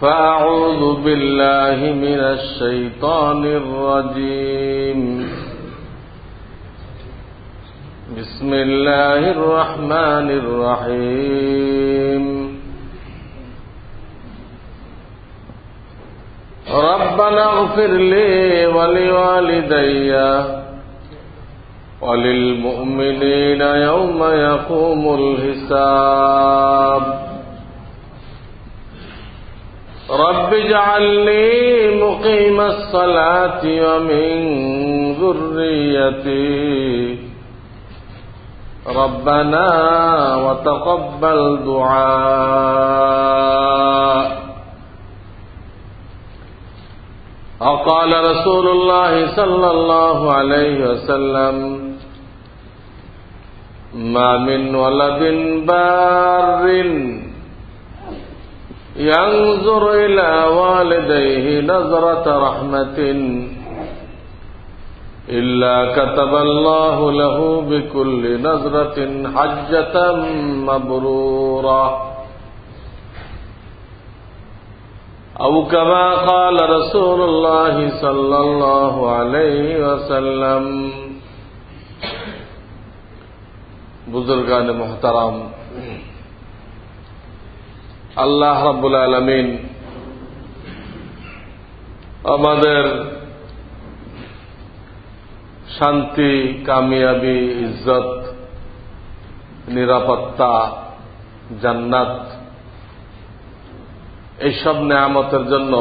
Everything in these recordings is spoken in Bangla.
فأعوذ بالله من الشيطان الرجيم. بسم الله الرحمن الرحيم. ربنا اغفر لي ولوالدي وللمؤمنين يوم يقوم الحساب. رب اجعلني مقيم الصلاة ومن ذريتي. ربنا وتقبل دعاء. وقال رسول الله صلى الله عليه وسلم ما من ولد بار ينظر إلى والديه نظرة رحمة. إلا كتب الله له بكل نظرة حجة مبرورة. أو كما قال رسول الله صلى الله عليه وسلم. بزرگان محترم আল্লাহ রাবুল আলমিন আমাদের শান্তি, কামিয়াবি, ইজ্জত, নিরাপত্তা, জান্নাত, এইসব নেয়ামতের জন্য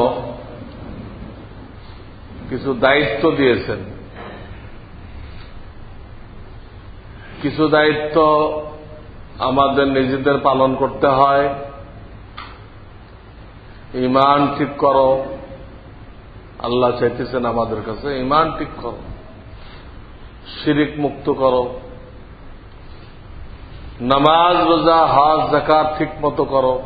কিছু দায়িত্ব দিয়েছেন। কিছু দায়িত্ব আমাদের নিজেদের পালন করতে হয়। ইমান ঠিক করো। আল্লাহ চাইতেছেন আমাদের কাছে ইমান ঠিক করো। শিরিক মুক্ত করো। নামাজ, রোজা, হাজ জাকাত ঠিক মতো করো।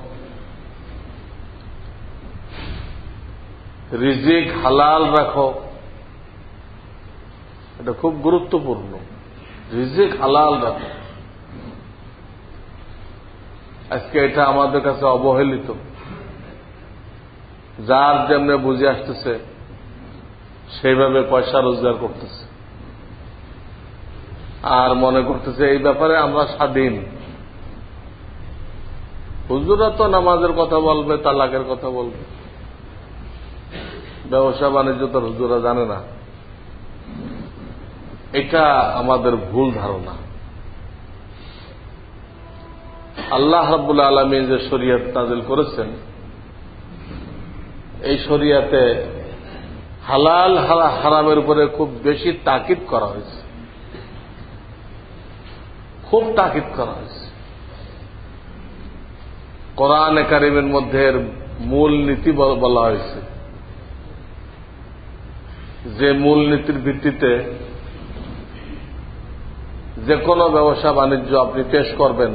রিজিক হালাল রাখো। এটা খুব গুরুত্বপূর্ণ। রিজিক হালাল রাখো। আজকে এটা আমাদের কাছে অবহেলিত। যার যেমনে বুঝে আসতেছে, সেইভাবে পয়সা রোজগার করতেছে। আর মনে করতেছে, এই ব্যাপারে আমরা স্বাধীন। হুজুরা তো নামাজের কথা বলবে, তালাকের কথা বলবে। ব্যবসা বাণিজ্য তো হুজুরা জানে না। এটা আমাদের ভুল ধারণা। আল্লাহ রাবুল আলমী যে শরীয়ত নাজিল করেছেন এই শরিয়াতে হালাল হারামের উপরে খুব বেশি তাকিদ করা হয়েছে। খুব তাকিদ করা হয়েছে। কোরআন একাডেমির মধ্যে মূল নীতি বলা হয়েছে যে মূল নীতির ভিত্তিতে যে কোনো ব্যবসা বাণিজ্য আপনি পেশ করবেন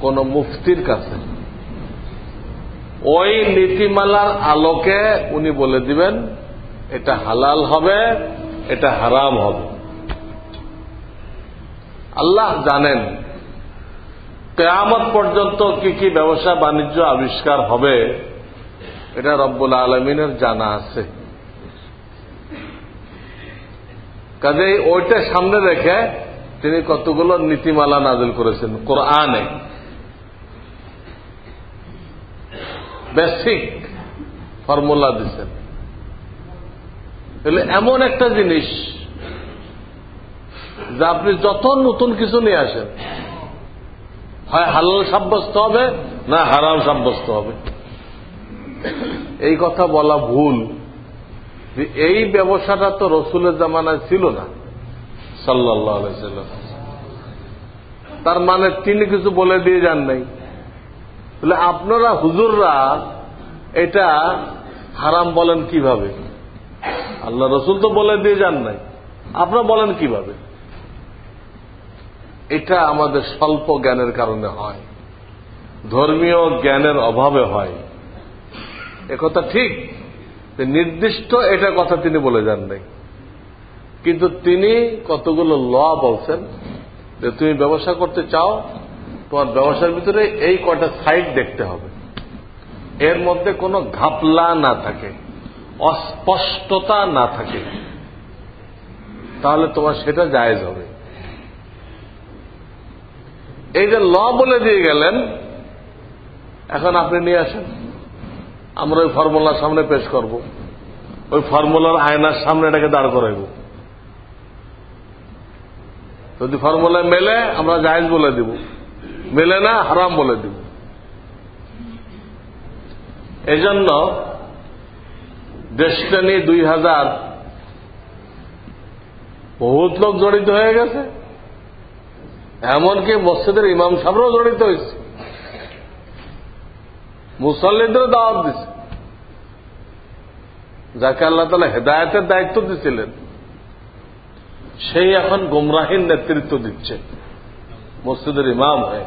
কোন মুফতির কাছে। ওই নীতিমালার আলোকে উনি বলে দিবেন, এটা হালাল হবে, এটা হারাম হবে। আল্লাহ জানেন, কেয়ামত পর্যন্ত কি কি ব্যবসা বাণিজ্য আবিষ্কার হবে, এটা রব্বুল আলমিনের জানা আছে। কাজেই ওইটা সামনে রেখে তিনি কতগুলো নীতিমালা নাজিল করেছেন, কোরআনে। বেসিক ফর্মুলা দিচ্ছেন তাহলে এমন একটা জিনিস যে আপনি যত নতুন কিছু নিয়ে আসেন, হয় হালাল সাব্যস্ত হবে না হারাম সাব্যস্ত হবে। এই কথা বলা ভুল। যে এই ব্যবসাটা তো রসুলের জামানায় ছিল না সাল্লাহ তার মানে তিনি কিছু বলে দিয়ে যান নাই। তাহলে আপনারা হুজুররা এটা হারাম বলেন কীভাবে? আল্লাহ রসুল তো বলে দিয়ে যান নাই। আপনারা বলেন কীভাবে? এটা আমাদের স্বল্প জ্ঞানের কারণে হয়। ধর্মীয় জ্ঞানের অভাবে হয়। একথা ঠিক নির্দিষ্ট এটা কথা তিনি বলে যান নাই। কিন্তু তিনি কতগুলো ল বলছেন, যে তুমি ব্যবসা করতে চাও তোমার ব্যবসার ভিতরে এই কটা সাইড দেখতে হবে। এর মধ্যে কোনো ঘাপলা না থাকে, অস্পষ্টতা না থাকে। তাহলে তোমার সেটা জায়েজ হবে। এই যে ল বলে দিয়ে গেলেন, এখন আপনি নিয়ে আসেন। আমরা ওই ফর্মুলার সামনে পেশ করব। ওই ফর্মুলার আয়নার সামনে এটাকে দাঁড় করাইব। যদি ফর্মুলা মেলে, আমরা জাহেজ বলে দিব। মেলে না, হারাম বলে দিব। এজন্য ডেস্টানি দুই হাজার বহুত লোক জড়িত হয়ে গেছে, এমনকি মসজিদের ইমাম সাহেবরাও জড়িত হয়েছে। মুসল্লিদেরও দাওয়াত দিছে। যাকে আল্লাহ তালা হেদায়তের দায়িত্ব দিছিলেন, সেই এখন গুমরাহীর নেতৃত্ব দিচ্ছে মসজিদের ইমাম হয়ে।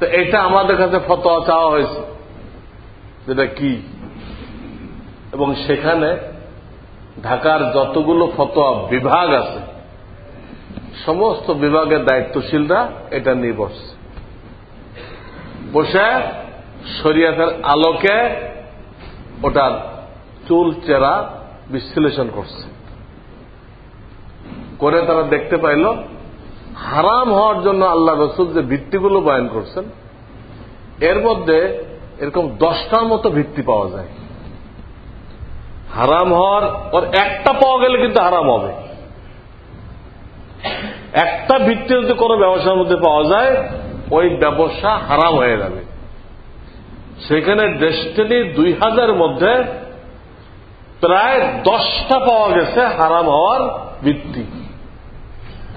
তো এটা আমাদের কাছে ফতোয়া চাওয়া হয়েছে। যেটা কি? এবং সেখানে ঢাকার যতগুলো ফতোয়া বিভাগ আছে, সমস্ত বিভাগের দায়িত্বশীলরা এটা নিয়ে বসছে। বসে শরিয়াতের আলোকে ওটার চুল, চেরা বিশ্লেষণ করছে। করে তারা দেখতে পাইল হারাম হওয়ার জন্য আল্লাহ রসুল যে ভিত্তিগুলো বয়ন করছেন, এর মধ্যে এরকম দশটার মতো ভিত্তি পাওয়া যায়। হারাম হওয়ার ওর একটা পাওয়া গেলে কিন্তু হারাম হবে। একটা ভিত্তি যদি কোনো ব্যবসার মধ্যে পাওয়া যায়, ওই ব্যবসা হারাম হয়ে যাবে। সেখানে ডেস্টিনি দুই হাজার মধ্যে প্রায় দশটা পাওয়া গেছে হারাম হওয়ার ভিত্তি।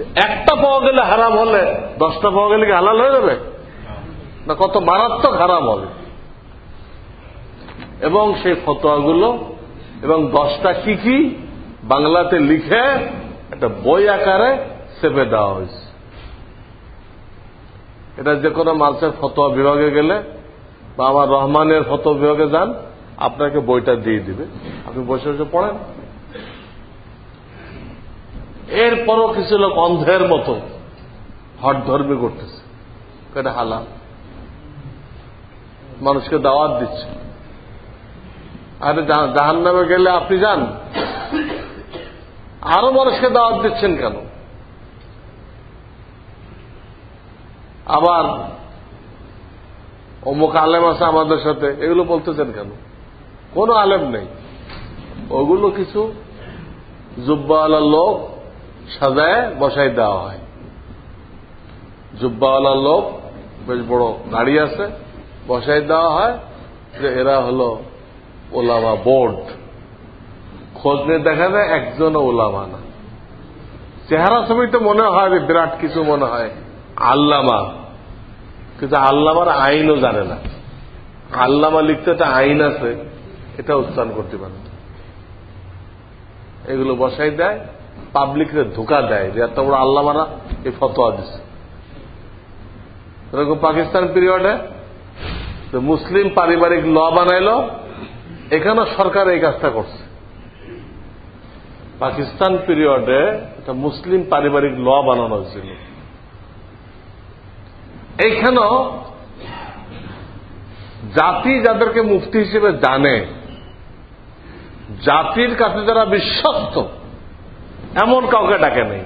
একটা পাওয়া গেলে হারাম হলে দশটা পাওয়া গেলে কি হালাল হয়ে যাবে? না, কত মারাত্মক হারাম হবে। এবং সেই ফতোয়াগুলো, এবং দশটা কি কি? বাংলাতে লিখে একটা বই আকারে সেপে দেওয়া হয়েছে। এটা যে কোনো মানুষের ফতোয়া বিভাগে গেলে, বা আমার রহমানের ফতোয়া বিভাগে যান, আপনাকে বইটা দিয়ে দিবে। আপনি বসে বসে পড়েন। এরপরও কিছু লোক অন্ধের মতো হট ধর্মী করতেছে। এটা হালাল। মানুষকে দাওয়াত দিচ্ছে। আরে জাহান নামে গেলে আপনি যান। আরও মানুষকে দাওয়াত দিচ্ছেন কেন? আবার অমুক আলেম আছে আমাদের সাথে, এগুলো বলতেছেন কেন? কোন আলেম নেই। ওগুলো কিছু জুব্বাওয়ালা লোক সাজায় বসাই দেওয়া হয়। জুব্বাওয়ালা লোক, বেশ বড় গাড়ি আছে বসাই দেওয়া হয় যে এরা হল ওলামা বোর্ড। খোঁজ নিয়ে দেখা যায় একজনও ওলামা না। চেহারা ছবি তো মনে হয় যে বিরাট কিছু মনে হয়। আল্লামা। কিন্তু আল্লামার আইনও জানে না। আল্লামা লিখতে একটা আইন আছে, এটা উচ্চারণ করতে পারে এগুলো বসাই দেয় পাবলিকরে ধোকা দেয় যে এত বড় আল্লামারা এই ফতোয়া দিচ্ছে এরকম পাকিস্তান পিরিয়ডে মুসলিম পারিবারিক ল বানাইল, এখানেও সরকার এই কাজটা করছে। পাকিস্তান পিরিয়ডে একটা মুসলিম পারিবারিক ল বানানো হয়েছিল। এইখানেও জাতি যাদেরকে মুফতি হিসেবে জানে, জাতির কাছে যারা বিশ্বস্ত এমন কাউকে ডাকে নেই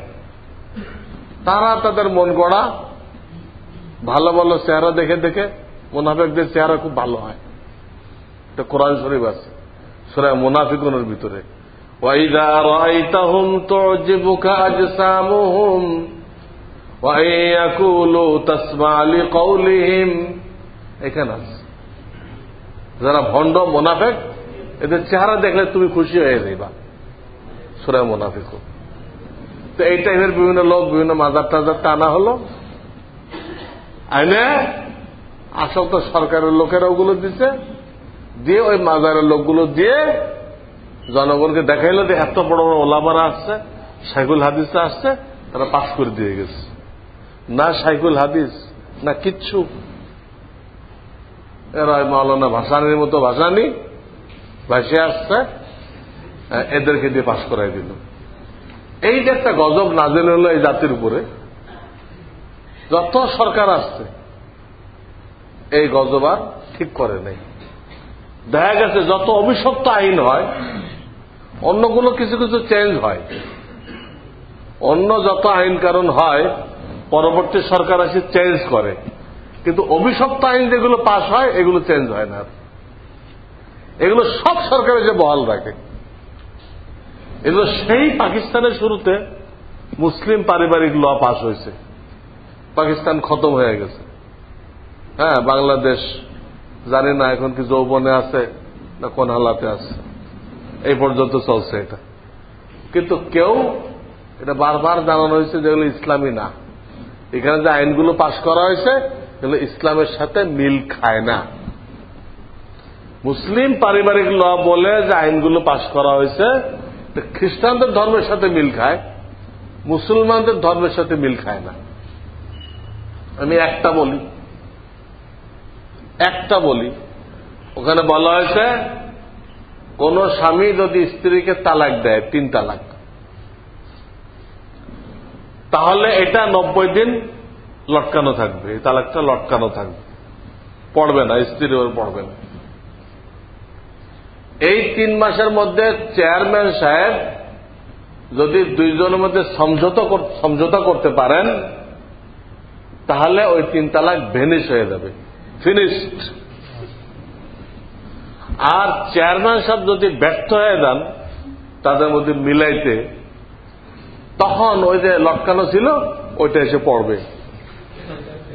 তারা তাদের মন গড়া ভালো ভালো চেহারা দেখে দেখে মোনাফেকদের চেহারা খুব ভালো হয় এটা কোরআন শরীফ আছে সুরায় মোনাফিকুনের ভিতরে وإذا رأيتهم تعجبك أجسامهم وإن يقولوا تسمع لقولهم এখানে আছে যারা ভণ্ড মোনাফেক এদের চেহারা দেখলে তুমি খুশি হয়ে যাইবা সুরায় মোনাফিক তো এই টাইপের বিভিন্ন লোক, বিভিন্ন মাজার টাজার টানা হলো। আইনে আসল তো সরকারের লোকেরা ওগুলো দিচ্ছে দিয়ে ওই মাজারের লোকগুলো দিয়ে জনগণকে দেখাইলো যে এত বড় বড় ওলামারা আসছে সাইকুল হাদিসরা আসছে, তারা পাস করে দিয়ে গেছে। না সাইকুল হাদিস, না কিচ্ছু। এরা মাওলানা ভাসানির মতো ভাসানি ভাসে আসছে, এদেরকে দিয়ে পাশ করাই দিল। এই যে একটা গজব নাজেল হলো এই জাতির উপরে, যত সরকার আসছে, এই গজব আর ঠিক করে নেই। দেখা গেছে যত অভিশপ্ত আইন হয়, অন্যগুলো কিছু কিছু চেঞ্জ হয়। অন্য যত আইন কারণ হয়, পরবর্তী সরকার এসে চেঞ্জ করে। কিন্তু অভিশপ্ত আইন যেগুলো পাশ হয়, এগুলো চেঞ্জ হয় না এগুলো সব সরকার এসে বহাল রাখে। এগুলো সেই পাকিস্তানের শুরুতে মুসলিম পারিবারিক ল পাশ হয়েছে। পাকিস্তান খতম হয়ে গেছে। হ্যাঁ বাংলাদেশ জানি না এখন কি যৌবনে আছে না কোন হালাতে আছে। এই পর্যন্ত চলছে এটা। কিন্তু কেউ এটা বারবার জানানো হয়েছে যেগুলো ইসলামী না। এখানে যে আইনগুলো পাশ করা হয়েছে, এগুলো ইসলামের সাথে মিল খায় না। মুসলিম পারিবারিক ল বলে যে আইনগুলো পাশ করা হয়েছে খ্রিস্টানদের ধর্মের সাথে মিল খায়, মুসলমানদের ধর্মের সাথে মিল খায় না। আমি একটা বলি একটা বলি, ওখানে বলা হয়েছে, কোন স্বামী যদি স্ত্রীকে তালাক দেয়, তিন তালাক। তাহলে এটা নব্বই দিন লটকানো থাকবে, এই তালাকটা লটকানো থাকবে। পড়বে না, স্ত্রীর পড়বে না। এই তিন মাসের মধ্যে চেয়ারম্যান সাহেব যদি দুইজনের মধ্যে সমঝোতা করতে পারেন, তাহলে ওই তিন তালাক ভেনিশ হয়ে যাবে। ফিনিশড আর চেয়ারম্যান সাহেব যদি ব্যর্থ হয়ে যান, তাদের মধ্যে মিলাইতে, তখন ওই যে লটকানো ছিল, ওইটা এসে পড়বে।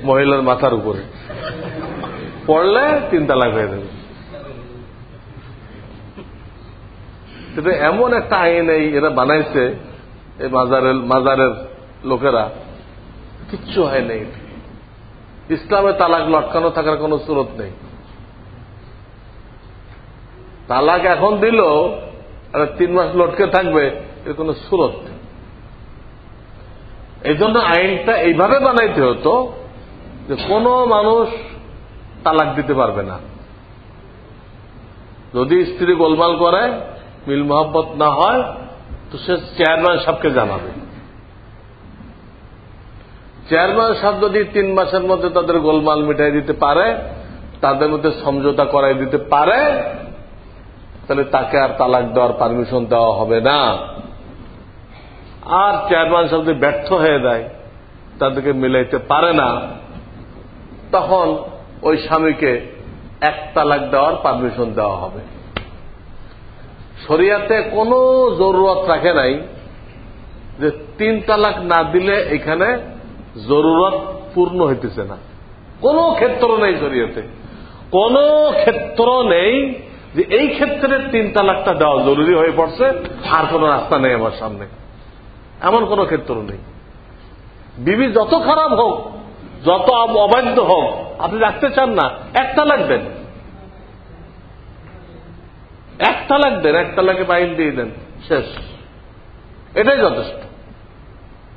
মহিলার মাথার উপরে। পড়লে তিন তালাক হয়ে যাবে। কিন্তু এমন একটা আইন এই এরা বানাইছে এই মাজারের মাজারের লোকেরা। কিচ্ছু হয় নাই। ইসলামে তালাক লটকানো থাকার কোন সুরত নেই। তালাক এখন দিল, আর তিন মাস লটকে থাকবে, এর কোন সুরত এই জন্য আইনটা এইভাবে বানাইতে হতো যে কোন মানুষ তালাক দিতে পারবে না। যদি স্ত্রী গোলমাল করে মিল মোহাম্মত না হয়, তো সে চেয়ারম্যান সাহেবকে জানাবে। চেয়ারম্যান সাহেব যদি তিন মাসের মধ্যে তাদের গোলমাল মিটাই দিতে পারে, তাদের মধ্যে সমঝোতা করাই দিতে পারে, তাহলে তাকে আর তালাক দেওয়ার পারমিশন দেওয়া হবে না। আর চেয়ারম্যান সাহেব ব্যর্থ হয়ে যায়, তাদেরকে মিলাইতে পারে না, তখন ওই স্বামীকে এক তালাক দেওয়ার পারমিশন দেওয়া হবে। শরিয়াতে কোনো জরুরত রাখে নাই যে তিন তালাক না দিলে এখানে জরুরত পূর্ণ হইতেছে না। কোনো ক্ষেত্র নেই শরিয়াতে। কোন ক্ষেত্র নেই যে এই ক্ষেত্রে তিন তালাকটা দেওয়া জরুরি হয়ে পড়ছে, আর কোন রাস্তা নেই আমার সামনে। এমন কোন ক্ষেত্র নেই। বিবি যত খারাপ হোক, যত অবাধ্য হোক, আপনি রাখতে চান না এক তালাক দেন এক তালাক দেন এক তালাকে বাইন দিয়ে দেন। শেষ। এটাই যথেষ্ট।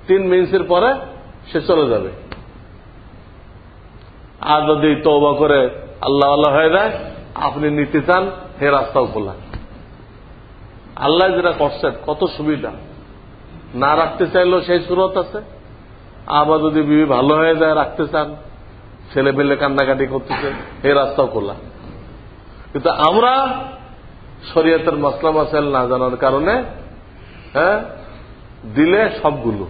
তিন মিনিটের পরে সে চলে যাবে। আর যদি তৌবা করে আল্লাহ আল্লাহ হয়ে যায়, আপনি নিতে চান, হে রাস্তাও খোলা। আল্লাহ যেটা করছেন, কত সুবিধা। না রাখতে চাইলেও সেই সুরত আছে। আবার যদি বিবি ভালো হয়ে যায়, রাখতে চান ছেলে পেলে কান্নাকাটি করতেছে, হে রাস্তাও খোলা। কিন্তু আমরা শরীয়তের মশলা মাসাইল না জানার কারণে হ্যাঁ দিলে সবগুলো।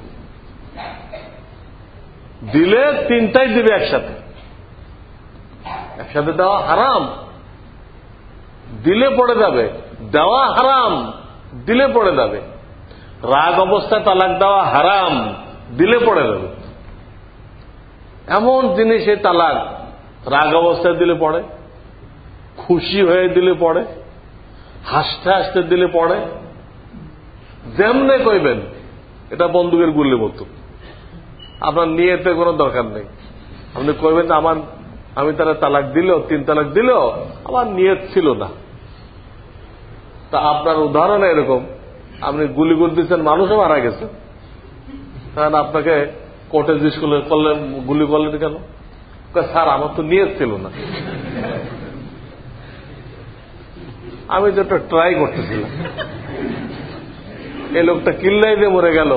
দিলে তিনটাই দিবে একসাথে। একসাথে দেওয়া হারাম। দিলে পড়ে যাবে। দেওয়া হারাম। দিলে পড়ে যাবে। রাগ অবস্থায় তালাক দেওয়া হারাম। দিলে পড়ে যাবে। এমন জিনিসে তালাক। রাগ অবস্থায় দিলে পড়ে। খুশি হয়ে দিলে পড়ে। হাসতে হাসতে দিলে পড়ে। যেমনে কইবেন, এটা বন্দুকের গুলির মতো। আপনার নিয়েতে কোনো দরকার নেই। আপনি কইবেন, আমার, আমি তারা তালাক দিলেও তিন তালাক দিলেও আমার নিয়ত ছিল না। তা আপনার উদাহরণ এরকম, আপনি গুলি করে দিচ্ছেন, মানুষও মারা গেছে। কারণ আপনাকে কোর্টে জিজ্ঞেস করলেন, গুলি করলেন কেন? স্যার, আমার তো নিয়ত ছিল না। আমি তো একটা ট্রাই করতেছিলাম। এই লোকটা কিল্লাই দিয়ে মরে গেল।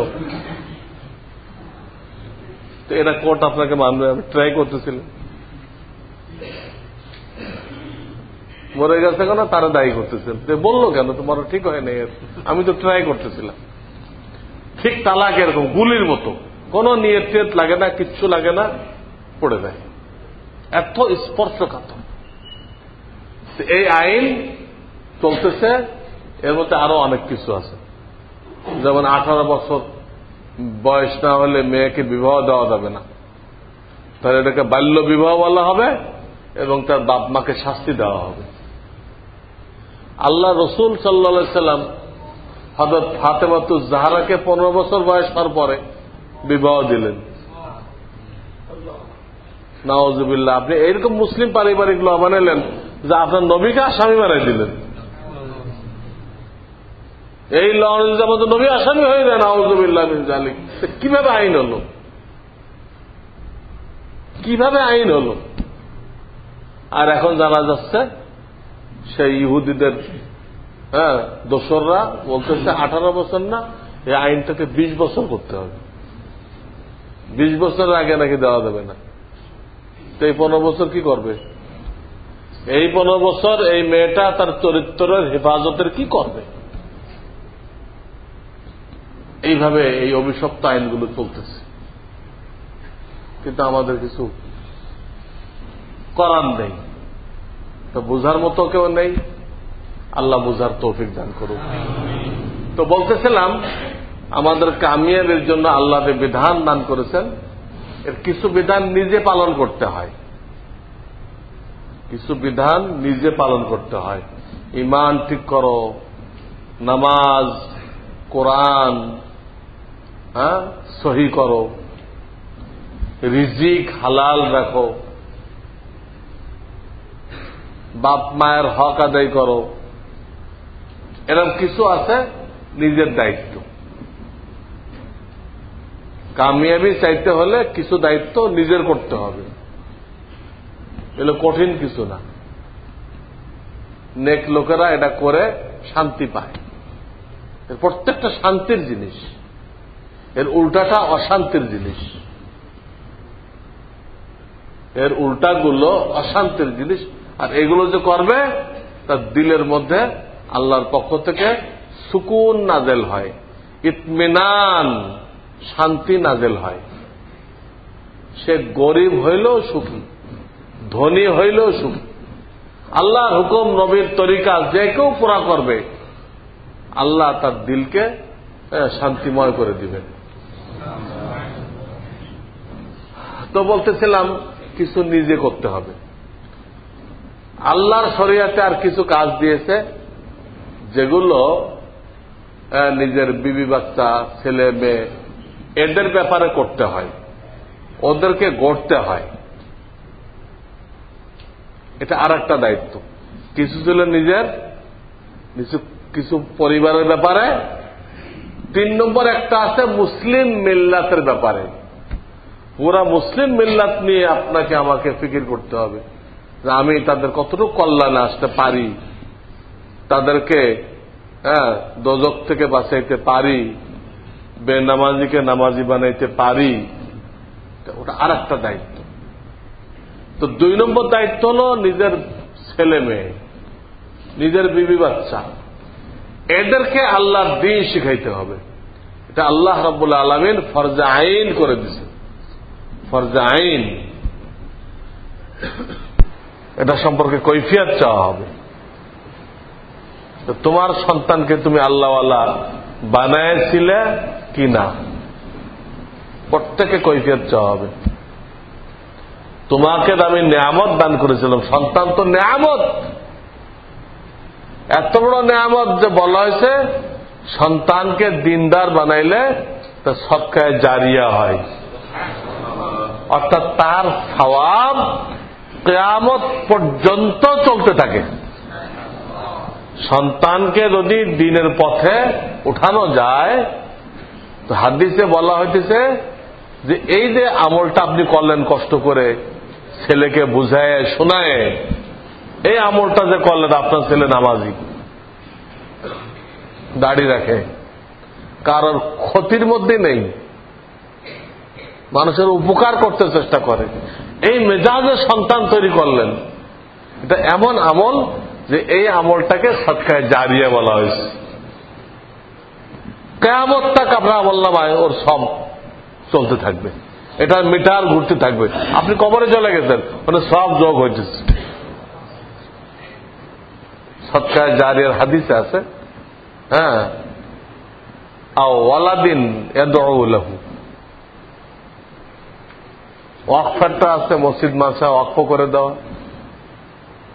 তো এটা কোর্ট আপনাকে মানবে, আমি ট্রাই করতেছিলাম। মরে গেছে কেন? তারা দায়ী করতেছেন বলল কেন? তোমার ঠিক হয় নাই। আমি তো ট্রাই করতেছিলাম। ঠিক তালাক এরকম, গুলির মতো। কোন নিয়ত টিয়ত লাগে না, কিচ্ছু লাগে না, পড়ে যায়। এত স্পর্শকাতর। এই আইন চলতেছে, এর মধ্যে আরও অনেক কিছু আছে। যেমন আঠারো বছর বয়স না হলে মেয়েকে বিবাহ দেওয়া যাবে না। তাহলে এটাকে বাল্য বিবাহ বলা হবে এবং তার বাপ মাকে শাস্তি দেওয়া হবে। আল্লাহ রসুল সাল্লা সাল্লাম হজরত ফাতেমাতু জাহারাকে পনেরো বছর বয়স হওয়ার পরে বিবাহ দিলেন। নওয়াজুবিল্লাহ আপনি এইরকম মুসলিম পারিবারিক ল বানালেন যে আপনার নবীকে আসামি বানাই দিলেন। এই ল নবী আসামি হয়ে যায় নওয়াজুবিল্লাহ জালিক কীভাবে আইন হল? কীভাবে আইন হল? আর এখন জানা যাচ্ছে, সেই ইহুদিদের হ্যাঁ দোসররা বলতেছে আঠারো বছর না, এই আইনটাকে বিশ বছর করতে হবে। বিশ বছরের আগে নাকি দেওয়া যাবে না। তো এই পনেরো বছর কি করবে? এই পনেরো বছর এই মেয়েটা তার চরিত্রের হেফাজতের কি করবে? এইভাবে এই অভিশপ্ত আইনগুলো চলতেছে। কিন্তু আমাদের কিছু করার নেই। তো বোঝার মতো কেউ নেই। আল্লাহ বোঝার তৌফিক দান করুক। তো বলতেছিলাম আমাদের কামিয়াবের জন্য আল্লাহ বিধান দান করেছেন, এর কিছু বিধান নিজে পালন করতে হয়। কিছু বিধান নিজে পালন করতে হয়। ইমান ঠিক করো, নামাজ, কোরআন হ্যাঁ? সহি করো। রিজিক হালাল রাখো। বাপ মায়ের হক আদায় করো। এরকম কিছু আছে নিজের দায়িত্ব। কামিয়াবি চাইতে হলে কিছু দায়িত্ব নিজের করতে হবে। এগুলো কঠিন কিছু না। নেক লোকেরা এটা করে শান্তি পায়। প্রত্যেকটা শান্তির জিনিস। এর উল্টাটা অশান্তির জিনিস। এর উল্টাগুলো অশান্তির জিনিস। আর এগুলো যে করবে, তার দিলের মধ্যে আল্লাহর পক্ষ থেকে সুকুন নাজেল হয়। ইতমিনান, শান্তি নাজেল হয়। সে গরিব হইলেও সুখী, ধনী হইলেও সুখী। আল্লাহ হুকুম নবীর তরিকা যে কেউ পুরা করবে, আল্লাহ তার দিলকে শান্তিময় করে দিবেন। তো বলতেছিলাম, কিছু নিজে করতে হবে। আল্লাহর শরিয়াতে আর কিছু কাজ দিয়েছে, যেগুলো নিজের বিবি বাচ্চা, ছেলে, মেয়ে, এদের ব্যাপারে করতে হয়। ওদেরকে গড়তে হয়। এটা আর একটা দায়িত্ব। কিছু ছিল নিজের কিছু পরিবারের ব্যাপারে। তিন নম্বর একটা আছে মুসলিম মিল্লাতের ব্যাপারে। পুরা মুসলিম মিল্লাত নিয়ে আপনাকে আমাকে ফিকির করতে হবে। যে আমি তাদের কতটুকু কল্যাণে আসতে পারি, তাদেরকে হ্যাঁ দোজক থেকে বাঁচাইতে পারি, বেনামাজিকে নামাজি বানাইতে পারি ওটা আর একটা দায়িত্ব। তো দুই নম্বর দায়িত্ব হল নিজের ছেলে মেয়ে, নিজের বিবি বাচ্চা। এদেরকে আল্লাহ দিন শিখাইতে হবে। এটা আল্লাহ রব্বুল আলমিন ফরজা আইন করে দিছে। ফরজা আইন। এটা সম্পর্কে কৈফিয়ত চাওয়া হবে। তোমার সন্তানকে তুমি আল্লাহওয়ালা বানাইছিলে কি না? প্রত্যেকে কৈফিয়ত চাওয়া হবে। তোমাকে আমি নিয়ামত দান করেছিলাম। সন্তান তো নিয়ামত। এত বড় নিয়ামত যে বলা হয়েছে, সন্তানকে দিনদার বানাইলে তা সৎকায় জারিয়া হয়। অর্থাৎ তার সওয়াব কেয়ামত পর্যন্ত চলতে থাকে। সন্তানকে যদি দিনের পথে উঠানো যায়, তো হাদিসে বলা হইতেছে যে এই যে আমলটা আপনি করলেন কষ্ট করে, ছেলেকে বুঝায় শোনায়, এই আমলটা যে করলেন আপনার ছেলে নামাজি। দাড়ি রাখে। কারোর ক্ষতির মধ্যে নেই। মানুষের উপকার করতে চেষ্টা করে। এই মেজাজের সন্তান তৈরি করলেন। এটা এমন আমল যে এই আমলটাকে সৎকায় জারিয়া বলা হয়েছে। কেয়ামত তাক আপনার নামায় ওর সব চলতে থাকবে। এটা মিটার ঘুরতে থাকবে। আপনি কবরে চলে গেছেন মানে সব যোগ হয়েছে সৎকায় জারিয়ার হাদিসে আছে হ্যাঁ ওয়ালাদিন এদহু ওয়াকফারটা আছে, মসজিদ মাসা ওয়াকফ করে দেওয়া।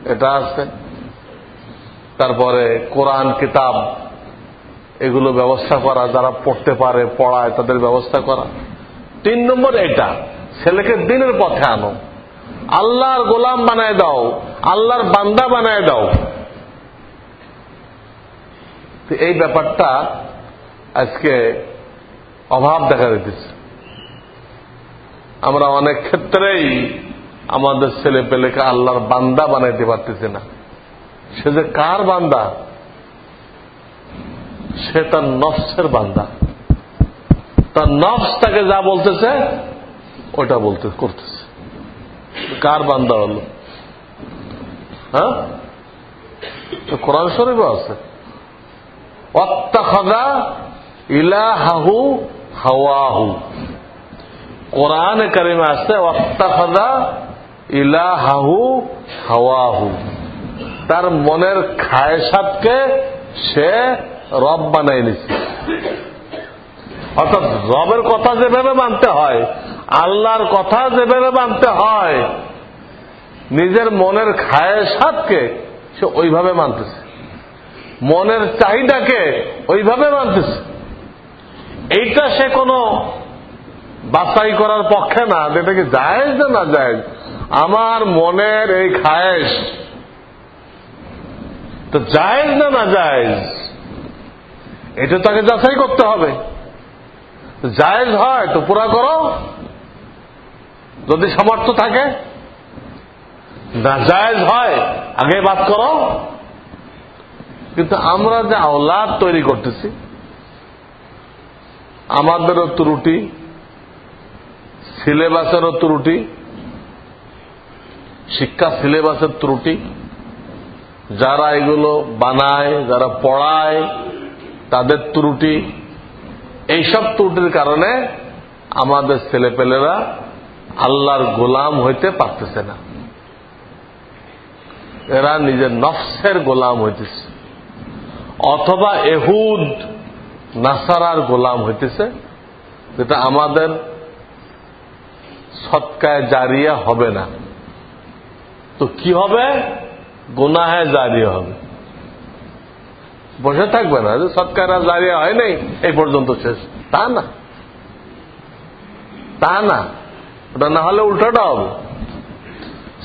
এটা আছে। তারপরে কোরআন, কিতাব, এগুলো ব্যবস্থা করা, যারা পড়তে পারে, পড়ায়, তাদের ব্যবস্থা করা। তিন নম্বর এটা, ছেলেকে দিনের পথে আনো। আল্লাহর গোলাম বানায় দাও, আল্লাহর বান্দা বানায় দাও। এই ব্যাপারটা আজকে অভাব দেখা দিতেছে। আমরা অনেক ক্ষেত্রেই আমাদের ছেলে পেলেকে আল্লাহর বান্দা বানাইতে পারতেছে না। সে যে কার বান্দা? সে তার নফসের বান্দা। তার নফস তাকে যা বলতেছে, ওটা বলতে করতেছে। কার বান্দা হল? হ্যাঁ? কোরআন শরীফ আছে। অত্তাখদা ইলাহাহু হাওয়াহু। কোরআন কারিমে আসছে অত্তাখদা ইলাহাহু হাওয়াহু। তার মনের খায়সাতকে সে রব বানাই নিছে। অর্থাৎ রবের কথা যেভাবে মানতে হয়, আল্লাহর কথা যেভাবে মানতে হয়, নিজের মনের খায়সাতকে সে ওইভাবে মানতেছে। মনের চাহিদাকে ওইভাবে মানতেছে। এইটা সে কোনো বাছাই করার পক্ষে না যেটা কি জায়েজ না না জায়েজ? আমার মনের এই খায়েশ। তো জায়েজ না না জায়েজ? এটা তাকে যাচাই করতে হবে। জায়েজ হয়, তো পুরা করো। যদি সামর্থ্য থাকে, না জায়েজ হয়, আগে বাদ করো। কিন্তু আমরা যে আওলাদ তৈরি করতেছি, আমাদেরও ত্রুটি সিলেবাসেরও ত্রুটি, শিক্ষা সিলেবাসের ত্রুটি। যারা এগুলো বানায়, যারা পড়ায়, তাদের ত্রুটি। এইসব ত্রুটির কারণে আমাদের ছেলেপেলেরা আল্লাহর গোলাম হইতে পারতেছে না। এরা নিজের নফসের গোলাম হইতেছে। অথবা এহুদ, নাসারার গোলাম হইতেছে। যেটা আমাদের সৎকায় জারিয়া হবে না। তো কি হবে? গোনাহে জারিয়া হবে। বসে থাকবে না যে সৎকারা জারিয়া হয় নাই, এই পর্যন্ত শেষ। তা না। তা না। ওটা না হলে উল্টাটা হবে।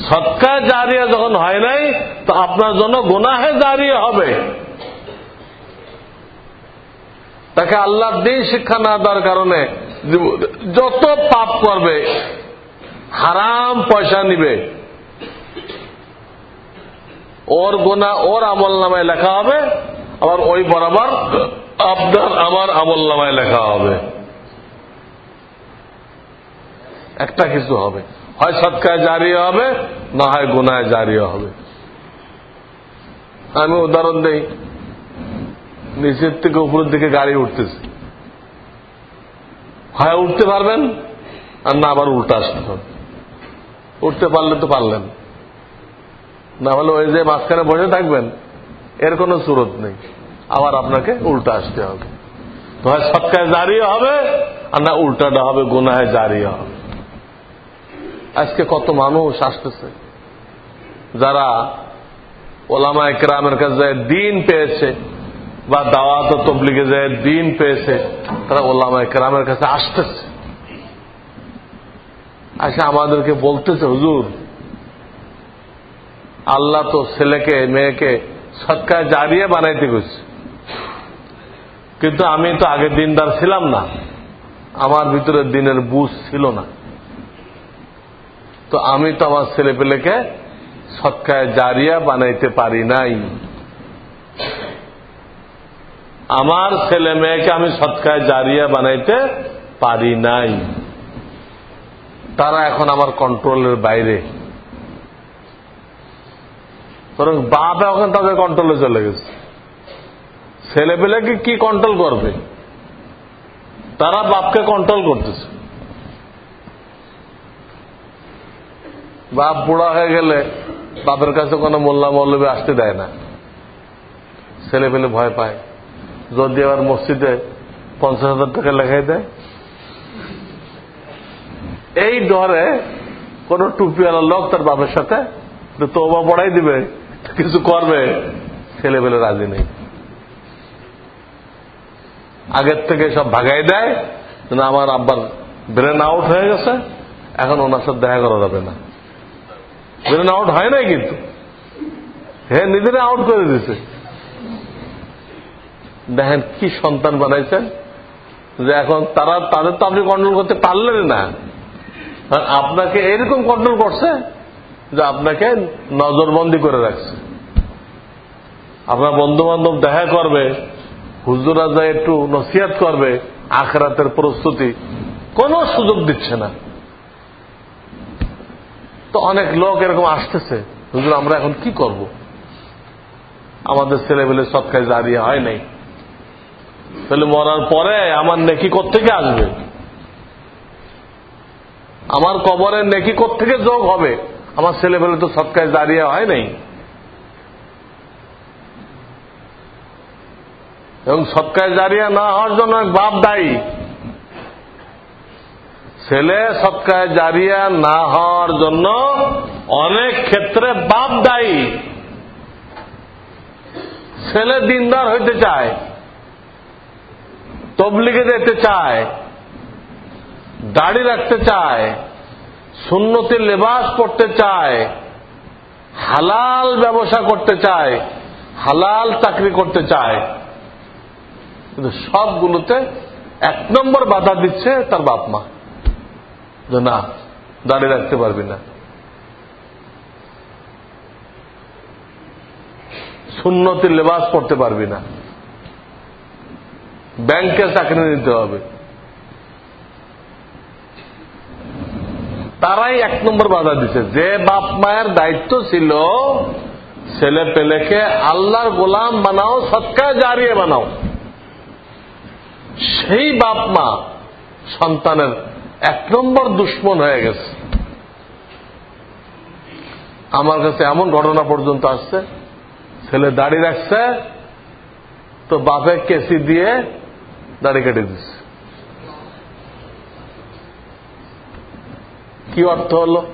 সৎকার জারিয়া যখন হয় নাই, তো আপনার জন্য গোনাহে জারিয়া হবে। তাকে আল্লাহ দিন শিক্ষা না দেওয়ার কারণে যত পাপ করবে হারাম পয়সা নিবে। ওর গোনা ওর আমল নামায় লেখা হবে, আবার ওই বরাবর আপনার আমার আমল নামায় লেখা হবে। একটা কিছু হবে। হয় সৎকায় জারি হবে, না হয় গুনায় জারি হবে। আমি উদাহরণ দেই। নিচের থেকে উপরের দিকে গাড়ি উঠতেছে। হয় উঠতে পারবেন, আর না আবার উল্টা আসতে হবে। উঠতে পারলে তো পারলেন। না হলে ওই যে মাঝখানে বসে থাকবেন, এর কোনো সুরত নেই। আবার আপনাকে উল্টা আসতে হবে। তো হয় সৎকায় হবে, আর না উল্টাটা হবে গুনায় জারিও হবে। আজকে কত মানুষ আসতেছে, যারা ওলামা একরামের কাছে দিন পেয়েছে, বা দাওয়াত তবলিগে যায়, দিন পেয়েছে, তারা ওলামা একরামের কাছে আসতেছে। আসে আমাদেরকে বলতেছে, হুজুর, আল্লাহ তো ছেলেকে, মেয়েকে সৎকায় জারিয়ে বানাইতে গেছে কিন্তু আমি তো আগে দিনদার ছিলাম না। আমার ভিতরে দিনের বুঝ ছিল না। তো আমি তো আমার ছেলে পেলেকে সৎকায় জারিয়া বানাইতে পারি নাই। আমার ছেলে মেয়েকে আমি সৎকায় জারিয়া বানাইতে পারি নাই। তারা এখন আমার কন্ট্রোলের বাইরে। বরং বাপ এখন তাদের কন্ট্রোলে চলে গেছে। ছেলে পেলেকে কি কন্ট্রোল করবে? তারা বাপকে কন্ট্রোল করতেছে। বাপ বুড়া হয়ে গেলে বাপের কাছে কোনো মোল্লা মৌলবী আসতে দেয় না। ছেলে পেলে ভয় পায়। যদি আবার মসজিদে পঞ্চাশ হাজার টাকা লেখাই দেয় এই ডরে কোন টুপিওয়ালা লোক তার বাপের সাথে তোবা পড়াই দিবে, কিছু করবে, ছেলে পেলে রাজি নেই। আগের থেকে সব ভাগাই দেয় আমার আব্বার ব্রেন আউট হয়ে গেছে, এখন ওনার সাথে দেখা করা যাবে না। ব্রেন আউট হয় নাই কিন্তু। হ্যাঁ নিজেরা আউট করে দিছে। দেখেন কি সন্তান বানাইছেন, যে এখন তারা, তাদের তো আপনি কন্ট্রোল করতে পারলেন না। আপনাকে এরকম কন্ট্রোল করছে যে আপনাকে নজরবন্দি করে রাখছে। আপনার বন্ধু বান্ধব দেখা করবে, হুজুরা যায় একটু নসিহাত করবে, আখরাতের প্রস্তুতি কোনো সুযোগ দিচ্ছে না। তো অনেক লোক এরকম আসতেছে, হুজুর আমরা এখন কি করব? আমাদের ছেলেবেলে সৎকায় জারিয়ে হয় নাই। তাহলে মরার পরে আমার নেকি থেকে আসবে? আমার কবরের নেকি থেকে যোগ হবে? আমার ছেলেবেলে তো সৎকায় জারিয়া হয় নাই। এবং সৎকায় জারিয়া না হওয়ার জন্য বাপ দায়ী। ছেলে সৎকায় জারিয়া না হওয়ার জন্য অনেক ক্ষেত্রে বাপ দায়ী। ছেলে দিনদার হইতে চায়, তবলিগে যেতে চায়। দাড়ি রাখতে চায়, সুন্নতির লেবাস পড়তে চায়, হালাল ব্যবসা করতে চায়, হালাল চাকরি করতে চায়, কিন্তু সবগুলোতে এক নম্বর বাধা দিচ্ছে তার বাপ মা, যে না দাঁড়িয়ে রাখতে পারবি না। সুন্নতির লেবাস পড়তে পারবি না। ব্যাংকে চাকরি নিতে হবে। তারাই এক নম্বর বাধা দিছে। যে বাপ মায়ের দায়িত্ব ছিল, ছেলে পেলেকে আল্লাহর গোলাম বানাও সৎকায় জারিয়ে বানাও। সেই বাপ মা সন্তানের এক নম্বর দুশ্মন হয়ে গেছে। আমার কাছে এমন ঘটনা পর্যন্ত আসছে। ছেলে দাড়ি রাখছে, তো বাপে কেসি দিয়ে দাড়ি কেটে দিচ্ছে। কি অর্থ হলো?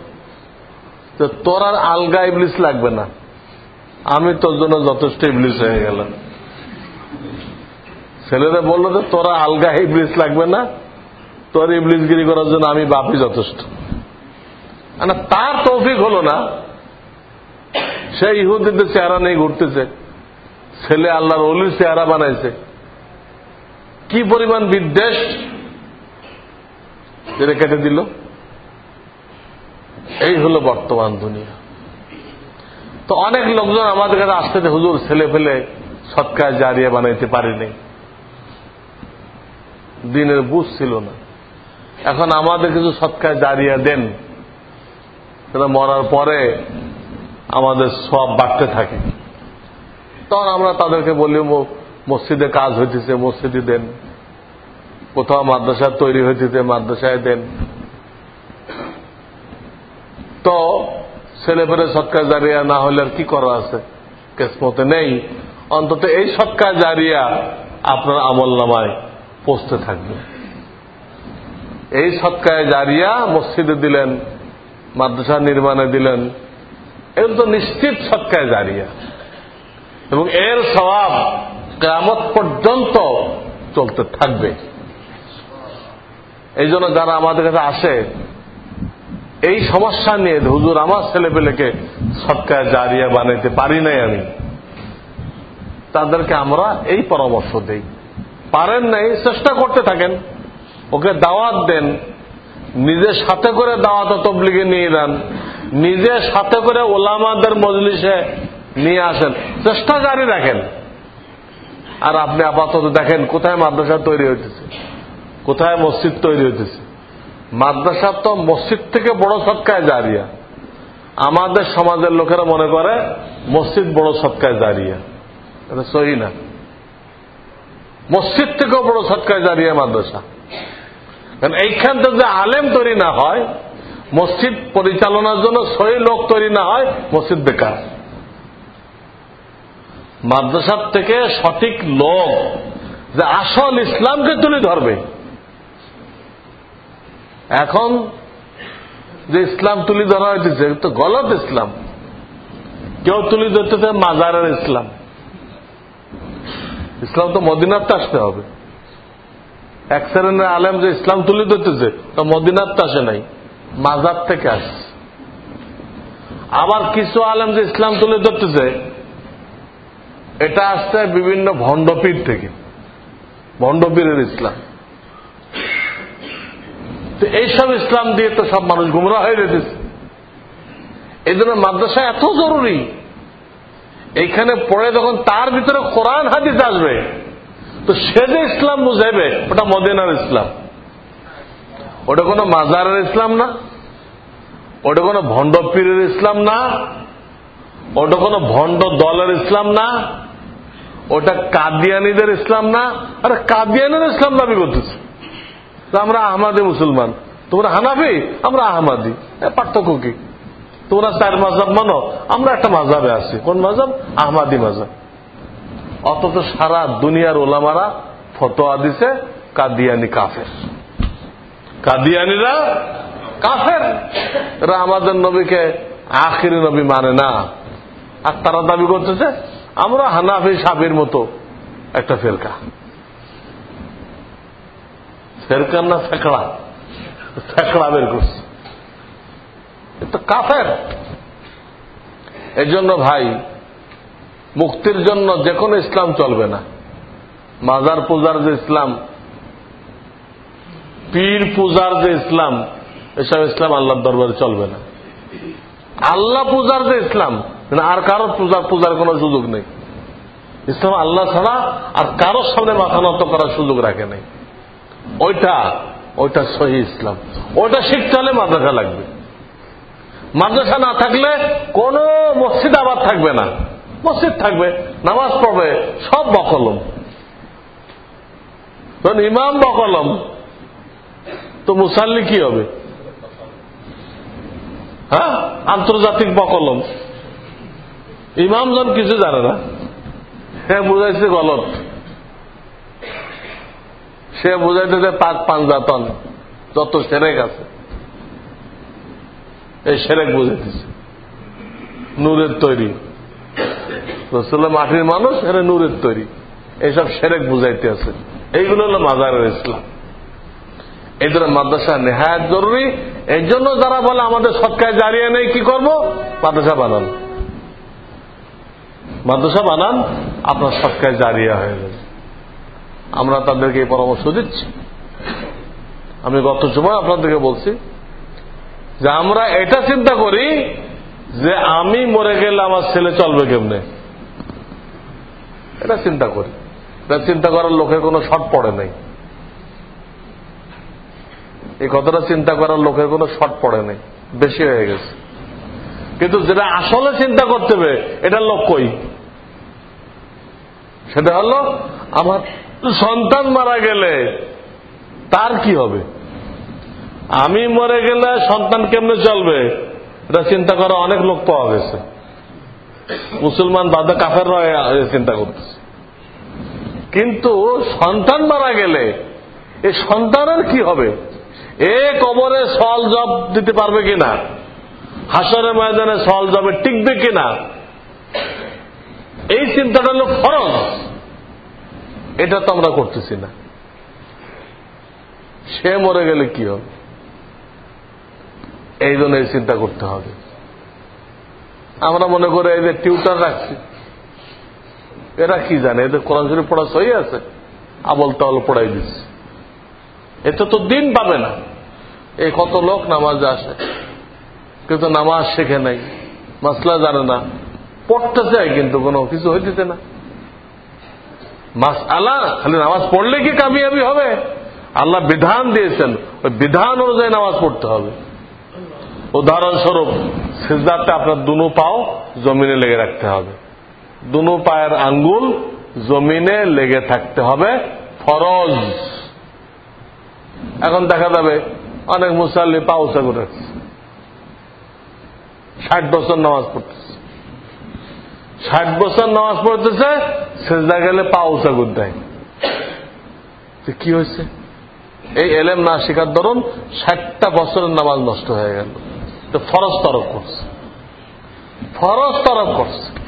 যে তোর আর আলগা ইবলিস লাগবে না। আমি তোর জন্য যথেষ্ট ইবলিস হয়ে গেলাম। ছেলেরা বলল যে, তোরা আলগা ইবলিস লাগবে না। তোর ইবলিসগিরি করার জন্য আমি বাপই যথেষ্ট। না তার তৌফিক হলো না। সে ইহুদিদের চেহারা নেই ঘুরতেছে। ছেলে আল্লাহর অলির চেহারা বানাইছে। কি পরিমাণ বিদ্বেষ? যেটা কেটে দিল। এই হলো বর্তমান দুনিয়া। তো অনেক লোকজন আমাদের কাছে আসতে হুজুর, ছেলে ফেলে সৎকায় জারিয়া বানাইতে পারিনি দিনের বুঝ ছিল না। এখন আমাদের কিছু সৎকায় জারিয়া দেন সেটা মরার পরে আমাদের সব বাড়তে থাকে। তখন আমরা তাদেরকে বলি মসজিদে কাজ হইতেছে, মসজিদে দেন। কোথাও মাদ্রাসা তৈরি হইতেছে, মাদ্রাসায় দেন। তো ছেলে পেলে সৎকার জারিয়া না হলে আর কি করা আছে? কেসমতে নেই। অন্তত এই সৎকার জারিয়া আপনার আমল নামায় পৌঁছতে থাকবে। এই সৎকায় জারিয়া মসজিদে দিলেন, মাদ্রাসা নির্মাণে দিলেন এগুলো তো নিশ্চিত সৎকায় জারিয়া। এবং এর স্বভাব কেমত পর্যন্ত চলতে থাকবে। এই জন্য যারা আমাদের কাছে আসে এই সমস্যা নিয়ে হুজুর আমার ছেলেপেলেকে সৎকায় জারিয়া বানাইতে পারি নাই আমি। তাদেরকে আমরা এই পরামর্শ দেই। পারেন নাই, চেষ্টা করতে থাকেন। ওকে দাওয়াত দেন। নিজের সাথে করে দাওয়াত তবলিগে নিয়ে যান। নিজের সাথে করে ওলামাদের মজলিসে নিয়ে আসেন। চেষ্টা জারি রাখেন। আর আপনি আপাতত দেখেন কোথায় মাদ্রাসা তৈরি হইতেছে, কোথায় মসজিদ তৈরি হইতেছে। মাদ্রাসা তো মসজিদ থেকে বড় সৎকায় জারিয়া। আমাদের সমাজের লোকেরা মনে করে, মসজিদ বড় সৎকায় জারিয়া। এটা সহি না? মসজিদ থেকেও বড় সৎকায় জারিয়া মাদ্রাসা। কারণ এইখান থেকে যে আলেম তৈরি না হয়, মসজিদ পরিচালনার জন্য সহি লোক তৈরি না হয়, মসজিদ বেকার। মাদ্রাসার থেকে সঠিক লোক, যে আসল ইসলামকে তুলে ধরবে এখন যে ইসলাম তুলি ধরা হয়েছে তো গলত ইসলাম। কেউ তুলি ধরতেছে মাজারের ইসলাম। ইসলাম তো মদিনার আসতে হবে। এক শ্রেণির আলেম যে ইসলাম তুলি ধরতেছে, তো মদিনার আসে নাই, মাজার থেকে আসছে। আবার কিছু আলেম যে ইসলাম তুলে ধরতেছে, এটা আসছে বিভিন্ন ভণ্ডপীর থেকে, ভণ্ডপীরের ইসলাম। তো এইসব ইসলাম দিয়ে তো সব মানুষ গুমরা হয়ে যেতেছে। এই জন্য মাদ্রাসা এত জরুরি। এইখানে পড়ে যখন তার ভিতরে কোরআন হাদিস আসবে, তো সে যে ইসলাম বুঝাইবে, ওটা মদিনার ইসলাম। ওটা কোনো মাজারের ইসলাম না, ওটা কোনো ভণ্ড পীরের ইসলাম না, ওটা কোনো ভণ্ড দলের ইসলাম না, ওটা কাদিয়ানিদের ইসলাম না, আরে কাদিয়ানের ইসলাম দাবি করতেছে। আমরা আহমাদি মুসলমান। তোমরা হানাবি আমরা আহমাদি। পার্থক্য কি? তোমরা চার মাজাব মানো, আমরা একটা মাজাবে আছি। কোন মাজাব আহমাদি মাজাব অথচ সারা দুনিয়ার ওলামারা ফতোয়া দিছে, কাদিয়ানি কাফের। কাদিয়ানিরা কাফের। এরা আমাদের নবীকে আখিরি নবী মানে না। আর তারা দাবি করতেছে, আমরা হানাফি সাবির মতো একটা ফেরকা। ফেরকার না ফেকড়া ফেকড়া বের করছে। তো কাফের। এই জন্য ভাই, মুক্তির জন্য যে কোনো ইসলাম চলবে না। মাজার পূজার যে ইসলাম, পীর পূজার যে ইসলাম, এসব ইসলাম আল্লাহর দরবারে চলবে না। আল্লাহ পূজার যে ইসলাম আর কারও পূজার পূজার কোন সুযোগ নেই। ইসলাম আল্লাহ ছাড়া আর কারোর সামনে মাথা নত করার সুযোগ রাখে নাই। ওইটা ওইটা সহি ইসলাম। ওইটা শিখতে হলে মাদ্রাসা লাগবে। মাদ্রাসা না থাকলে কোন মসজিদ আবার থাকবে না। মসজিদ থাকবে, নামাজ পড়বে, সব বকলম। তখন ইমাম বকলম, তো মুসাল্লি কি হবে? হ্যাঁ? আন্তর্জাতিক বকলম। ইমামজন কিছু জানে না। হ্যাঁ বুঝাইছে গলত। সে বুঝাইতেছে পাঁচ পাঞ্জাতন, যত সেরেক আছে। এই সেরেক বুঝাইতেছে নূরের তৈরি। রসুল্লাহ মাটির মানুষ, এরা নূরের তৈরি। এইসব সেরেক বুঝাইতে আছে। এইগুলো হলো মাজারের ইসলাম। এই ধরনের মাদ্রাসা নেহায়ত জরুরি। এই জন্য যারা বলে আমাদের সৎকায় জারিয়ে নেই, কি করব? মাদ্রাসা বানান। মাদ্রাসা বানান, আপনার সৎকায় জারিয়া হয়ে যাবে। আমরা তাদেরকে পরামর্শ দিচ্ছি। আমি গত সময় আপনাদেরকে বলছি যে আমরা এটা চিন্তা করি যে আমি মরে গেলে আমার ছেলে চলবে কেমনে? এটা চিন্তা করি। এটা চিন্তা করার লোকের কোনো শট পড়ে নাই। এই কথাটা চিন্তা করার লোকের কোনো শট পড়ে নাই। বেশি হয়ে গেছে। কিন্তু যেটা আসলে চিন্তা করতে হবে এটার লোক কই? সেটা হলো আমার সন্তান মারা গেলে তার কি হবে? আমি মরে গেলে সন্তান কেমনে চলবে? এটা চিন্তা করা অনেক লোক পাওয়া গেছে। মুসলমান বাদে কাফেররা চিন্তা করতেছে। কিন্তু সন্তান মারা গেলে এই সন্তানের কি হবে? এ কবরে সল জব দিতে পারবে কিনা? হাসরের ময়দানে সল জবে টিকবে কিনা? এই চিন্তাটা হলো ফরজ এটা তো আমরা করতেছি না। সে মরে গেলে কি হবে? এই জন্য চিন্তা করতে হবে। আমরা মনে করে এদের টিউটার রাখছি। এরা কি জানে? এদের কোরআন শরীফ পড়া সহি আছে? আবল তাবল পড়াই দিচ্ছে। এতে তো দিন পাবে না। এই কত লোক নামাজে আসে। কিন্তু নামাজ শেখে নাই। মাসলা জানে না। পড়তে চায় কিন্তু কোনো কিছু হইতেছে না। মাস আলা খালি নামাজ পড়লে কি কামিয়াবি হবে? আল্লাহ বিধান দিয়েছেন, ওই বিধান অনুযায়ী নামাজ পড়তে হবে। উদাহরণস্বরূপ, সিজদারটা আপনার দুনো পাও জমিনে লেগে রাখতে হবে। দুনো পায়ের আঙ্গুল জমিনে লেগে থাকতে হবে, ফরজ। এখন দেখা যাবে, অনেক মুসাল্লি পা উঁচা করে ষাট বছর নামাজ পড়তেছে। ষাট বছর নামাজ পড়তেছে সেজদা গেলে পা উঁচা করে দেয়। কি হয়েছে? এই এলেম না শেখার ধরুন ষাটটা বছরের নামাজ নষ্ট হয়ে গেল। তো ফরজ তরফ করছে। ফরজ তরফ করছে।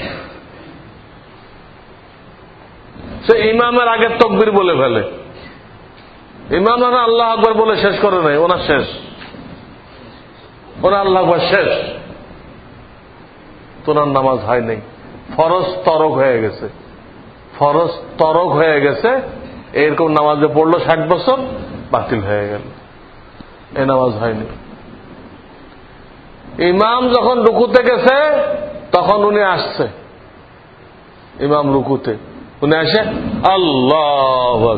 সে ইমামের আগে তকবির বলে ফেলে। ইমাম আল্লাহ আকবর বলে শেষ করে নাই ওনার শেষ। ওনার আল্লাহ আকবর শেষ। তোনার নামাজ হয় নাই। ফরজ তরক হয়ে গেছে। ফরজ তরক হয়ে গেছে, এরকম নামাজে পড়ল ষাট বছর, বাতিল হয়ে গেল। এ নামাজ হয়নি। ইমাম যখন রুকুতে গেছে, তখন উনি আসছে। ইমাম রুকুতে। উনি আসে, আল্লাহ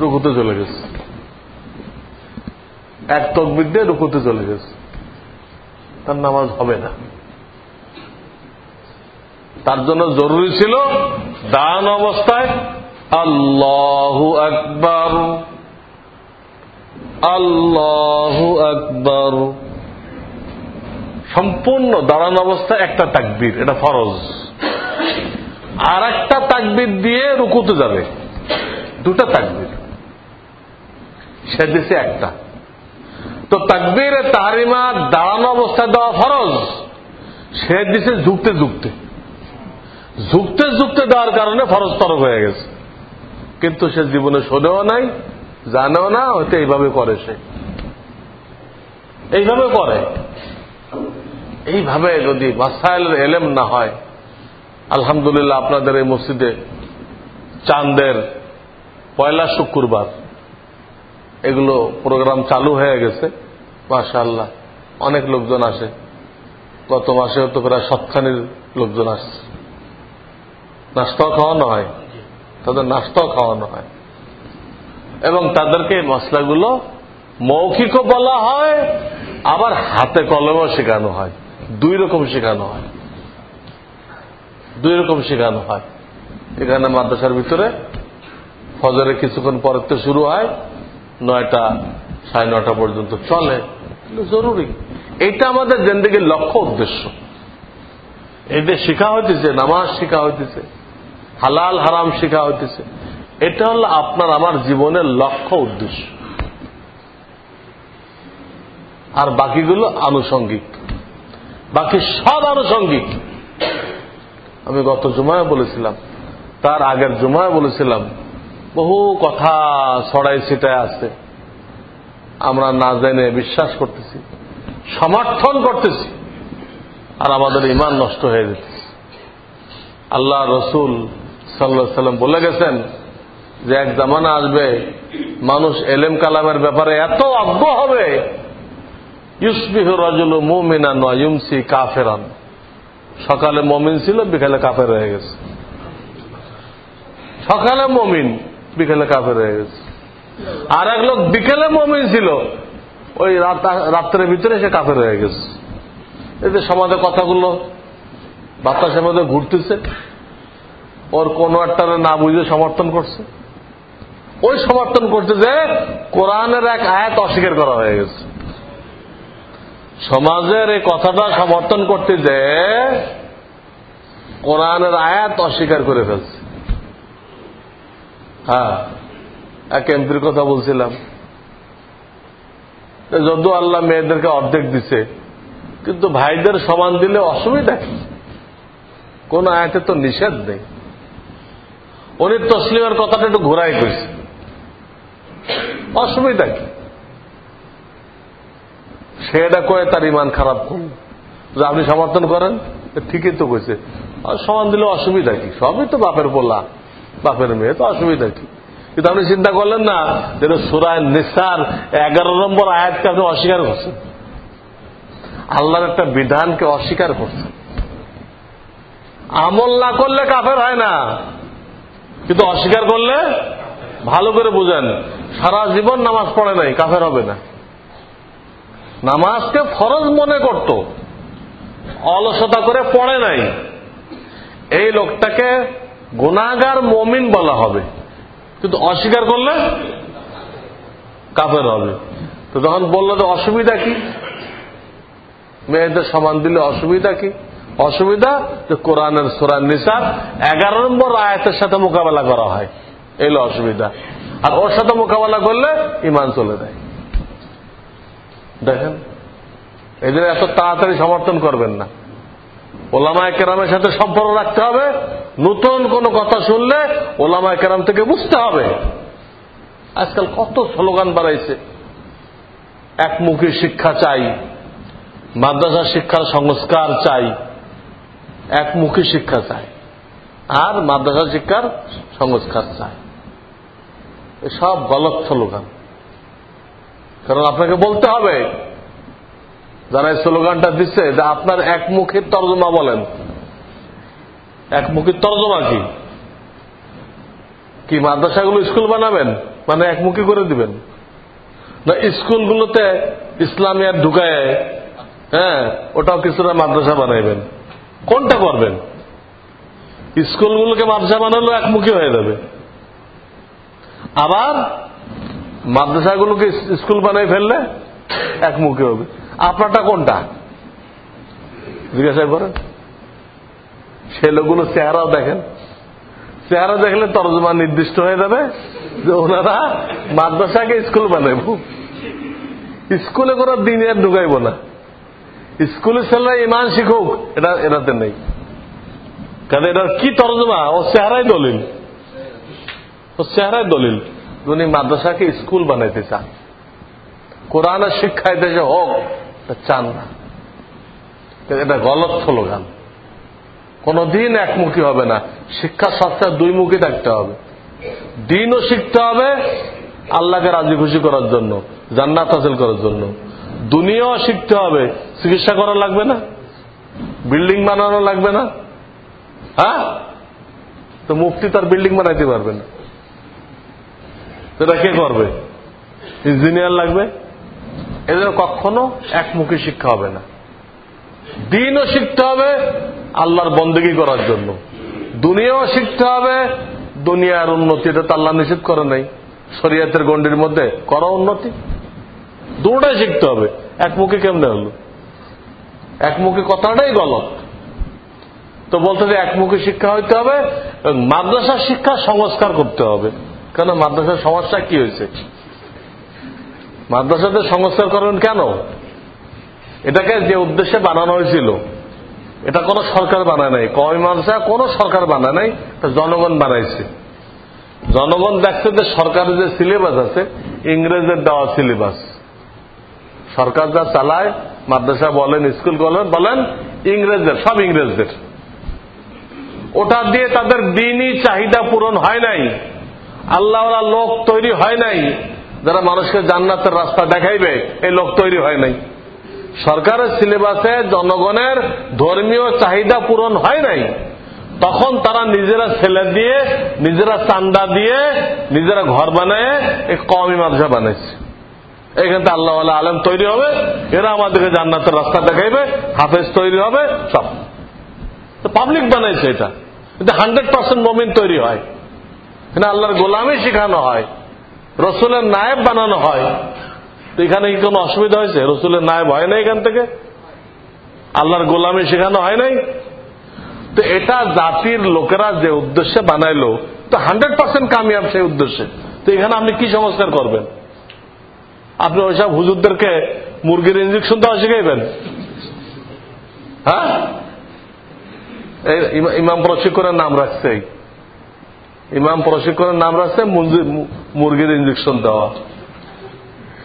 রুকুতে চলে গেছে। এক তকবির দিয়ে রুকুতে চলে গেছে। তার নামাজ হবে না। তার জন্য জরুরি ছিল দান অবস্থায়, আল্লাহু আকবর আল্লাহু আকবর। সম্পূর্ণ দাঁড়ান অবস্থায় একটা তাকবির, এটা ফরজ। আর একটা তাকবির দিয়ে রুকুতে যাবে, দুটা তাকবির। সে দিছে একটা। তো তাকবির তাহারিমা দাঁড়ানো অবস্থায় দেওয়া ফরজ, সে দিছে ঝুঁকতে ঝুঁকতে। ঝুঁকতে ঝুঁকতে দেওয়ার কারণে ফরজ তরফ হয়ে গেছে। কিন্তু সে জীবনে শোনেও নাই, জানেও না, হয়তো এইভাবে করে সে। এইভাবে করে। এইভাবে যদি মাসাইলের এলেম না হয়, আলহামদুলিল্লাহ আপনাদের এই মসজিদে চাঁদের পয়লা শুক্রবার, এগুলো প্রোগ্রাম চালু হয়ে গেছে মাশাল্লাহ অনেক লোকজন আসে। গত মাসে তো প্রায় সৎখানির লোকজন আসছে। নাস্তাও খাওয়ানো হয়। তাদের নাস্তাও খাওয়ানো হয়। এবং তাদেরকে এই মশলাগুলো মৌখিকও বলা হয়, আবার হাতে কলমও শেখানো হয়। দুই রকম শেখানো হয়। দুই রকম শেখানো হয়। এখানে মাদ্রাসার ভিতরে ফজরে কিছুক্ষণ পরের তো শুরু হয়, নয়টা সাড়ে নটা পর্যন্ত চলে। জরুরি। এটা আমাদের জেন্দিগির লক্ষ্য উদ্দেশ্য। এদের শিখা হইতেছে, নামাজ শিখা হইতেছে। হালাল, হারাম শিখা হইতেছে। এটা হল আপনার, আমার জীবনের লক্ষ্য, উদ্দেশ্য। আর বাকিগুলো আনুষঙ্গিক। বাকি সব আনুষঙ্গিক। আমি গত জুমায় বলেছিলাম, তার আগের জুমায় বলেছিলাম, বহু কথা ছড়াই ছিটায় আছে। আমরা না জেনে বিশ্বাস করতেছি, সমর্থন করতেছি, আর আমাদের ইমান নষ্ট হয়ে যেতেছে। আল্লাহ রসুল সাল্লাহ সাল্লাম বলে গেছেন যে এক জামানা আসবে, মানুষ এলেম কালামের ব্যাপারে এত অজ্ঞ হবে, ইউসবিহ রাজুল মুমিনা নয়ুমসি কাফেরান। সকালে মমিন ছিল, বিকালে কাফের হয়ে গেছে। সকালে মমিন, বিকেলে কাফের হয়ে গেছে। আর এক লোক বিকেলে মমিন ছিল, ওই রাত্রের ভিতরে সে কাফের হয়ে গেছে। যে সমাজে কথাগুলো বাতাসের মধ্যে ঘুরতেছে। ওর কোন একটা না বুঝে সমর্থন করছে। ওই সমর্থন করছে যে কোরআনের এক আয়াত অস্বীকার করা হয়ে গেছে। সমাজের এই কথাটা সমর্থন করতে যে কোরআনের আয়াত অস্বীকার করে ফেলছে। হ্যাঁ এক এমপির কথা বলছিলাম। যদিও আল্লাহ মেয়েদেরকে অর্ধেক দিছে, কিন্তু ভাইদের সমান দিলে অসুবিধা কি? কোন আয়াতে তো নিষেধ নেই। উনি তসলিমের কথাটা একটু ঘোরাই করেছে অসুবিধা কি? সে এটা কয়ে তার ইমান খারাপ করল যে আপনি সমর্থন করেন ঠিকই তো কইছে। সমান দিলে অসুবিধা কি? সবই তো বাপের পোলা, বাপের মেয়ে, তো অসুবিধা কি? কিন্তু আপনি চিন্তা করলেন না যে সুরায় নিসার এগারো নম্বর আয়াতকে আপনি অস্বীকার করছেন? আল্লাহর একটা বিধানকে অস্বীকার করছেন। আমল না করলে কাফের হয় না। কিন্তু অস্বীকার করলে ভালো করে বুঝেন, সারা জীবন নামাজ পড়ে নাই, কাফের হবে না। নামাজকে ফরজ মনে করত, অলসতা করে পড়ে নাই। এই লোকটাকে গুণাগার মমিন বলা হবে। কিন্তু অস্বীকার করলে কাফের হবে। তো তখন বলল যে অসুবিধা কি? মেয়েদের সমান দিলে অসুবিধা কি? অসুবিধা যে কোরআনের সুরান নিসার এগারো নম্বর আয়াতের সাথে মোকাবেলা করা হয়। এলো অসুবিধা। আর ওর সাথে মোকাবেলা করলে ইমান চলে যায়। দেখেন? এদের এত তাড়াতাড়ি সমর্থন করবেন না। ওলামায় কেরামের সাথে সম্পর্ক রাখতে হবে। নতুন কোন কথা শুনলে ওলামায় কেরাম থেকে বুঝতে হবে। আজকাল কত স্লোগান বাড়াইছে। একমুখী শিক্ষা চাই মাদ্রাসা শিক্ষার সংস্কার চাই। একমুখী শিক্ষা চাই আর মাদ্রাসা শিক্ষার সংস্কার চাই সব গলত স্লোগান। কারণ আপনাকে বলতে হবে, যারা এই স্লোগানটা দিচ্ছে, যে আপনার একমুখীর তর্জমা বলেন। একমুখীর তর্জমা কি? কি মাদ্রাসাগুলো স্কুল বানাবেন? মানে একমুখী করে দিবেন? না, স্কুলগুলোতে ইসলামিয়ার ঢুকায় হ্যাঁ ওটাও কিছুটা মাদ্রাসা বানাইবেন। কোনটা করবেন? স্কুলগুলোকে মাদ্রাসা বানালেও একমুখী হয়ে যাবে। আবার মাদ্রাসাগুলোকে স্কুল বানাই ফেললে একমুখী হবে। আপনারটা কোনটা? জিজ্ঞাসা করেন। সে লোকগুলো চেহারাও দেখেন। চেহারা দেখলে তরজমা নির্দিষ্ট হয়ে যাবে যে ওনারা মাদ্রাসাকে স্কুল বানাইব। স্কুলে কোনো দিন আর ঢুকাইব না। স্কুলের ছেলেরা ইমান শিখুক, এটা এটাতে নেই। কারণ এটার কি তরজমা? ও চেহারাই দলিল। ও চেহারাই দলিল। উনি মাদ্রাসাকে স্কুল বানাইতে চান। কোরআনের শিক্ষা দেশে হোক চান না। এটা গলত স্লোগান। কোনদিন একমুখী হবে না। শিক্ষা দুই মুখী থাকতে হবে। দিনও শিখতে হবে, আল্লাহকে রাজি খুশি করার জন্য, জান্নাত হাসিল করার জন্য। দুনিয়াও শিখতে হবে চিকিৎসা করা লাগবে না? বিল্ডিং বানানো লাগবে না? হ্যাঁ? তো মুক্তি তার বিল্ডিং বানাইতে পারবে না। এটা কে করবে? ইঞ্জিনিয়ার লাগবে? এদের কখনো একমুখী শিক্ষা হবে না। দিনও শিখতে হবে আল্লাহর বন্দগি করার জন্য। দুনিয়াও শিখতে হবে, দুনিয়ার উন্নতি, এটা তো আল্লাহ নিষেধ করে নাই। শরিয়াতের গণ্ডির মধ্যে করো উন্নতি। দুটাই শিখতে হবে। একমুখী কেমনে হলো? একমুখী কথাটাই গলত। তো বলতে যে একমুখী শিক্ষা হইতে হবে মাদ্রাসার শিক্ষা সংস্কার করতে হবে। কেন? মাদ্রাসার সমস্যা কি হয়েছে? মাদ্রাসাতে সংস্কার করবেন কেন? এটাকে যে উদ্দেশ্যে বানানো হয়েছিল, এটা কোন সরকার বানায় নাই। কয় মাদ্রাসা কোন সরকার বানায় নাই জনগণ বানাইছে। জনগণ দেখছে যে সরকারের যে সিলেবাস আছে ইংরেজের দেওয়া সিলেবাস সরকার যা চালায় মাদ্রাসা বলেন, স্কুল বলেন বলেন, ইংরেজদের, সব ইংরেজদের। ওটা দিয়ে তাদের দিনই চাহিদা পূরণ হয় নাই। আল্লাহ লোক তৈরি হয় নাই। যারা মানুষকে জান্নাতের রাস্তা দেখাইবে, এই লোক তৈরি হয় নাই। সরকারের সিলেবাসে জনগণের ধর্মীয় চাহিদা পূরণ হয় নাই। তখন তারা নিজেরা ছেলে দিয়ে, নিজেরা চান্দা দিয়ে, নিজেরা ঘর বানায়, এই কমি মাদ্রাসা বানাইছে। এখান থেকে আল্লাহ আলম তৈরি হবে, এরা আমাদেরকে জান্নাতের রাস্তা দেখাইবে, হাফেজ তৈরি হবে, সব। পাবলিক বানাইছে এটা। কিন্তু হান্ড্রেড পার্সেন্ট মোমিন তৈরি হয়। এখানে আল্লাহর গোলামই শেখানো হয়। রসুলের নায়েব বানানো হয়। তো এখানে কি কোনো অসুবিধা হয়েছে? রসুলের নায়েব হয় না এখান থেকে? আল্লাহর গোলামী শেখানো হয় নাই? তো এটা জাতির লোকেরা যে উদ্দেশ্যে বানাইলো, তো হান্ড্রেড পার্সেন্ট কামিয়াব সেই উদ্দেশ্যে। তো এখানে আপনি কি সংস্কার করবেন? আপনি ওইসব হুজুরদেরকে মুরগির ইঞ্জেকশন দেওয়া শিখাইবেন? হ্যাঁ? ইমাম প্রশিক্ষণের নাম রাখছে ইমাম প্রশিক্ষণের নাম রাখছে মুরগির ইঞ্জেকশন দেওয়া।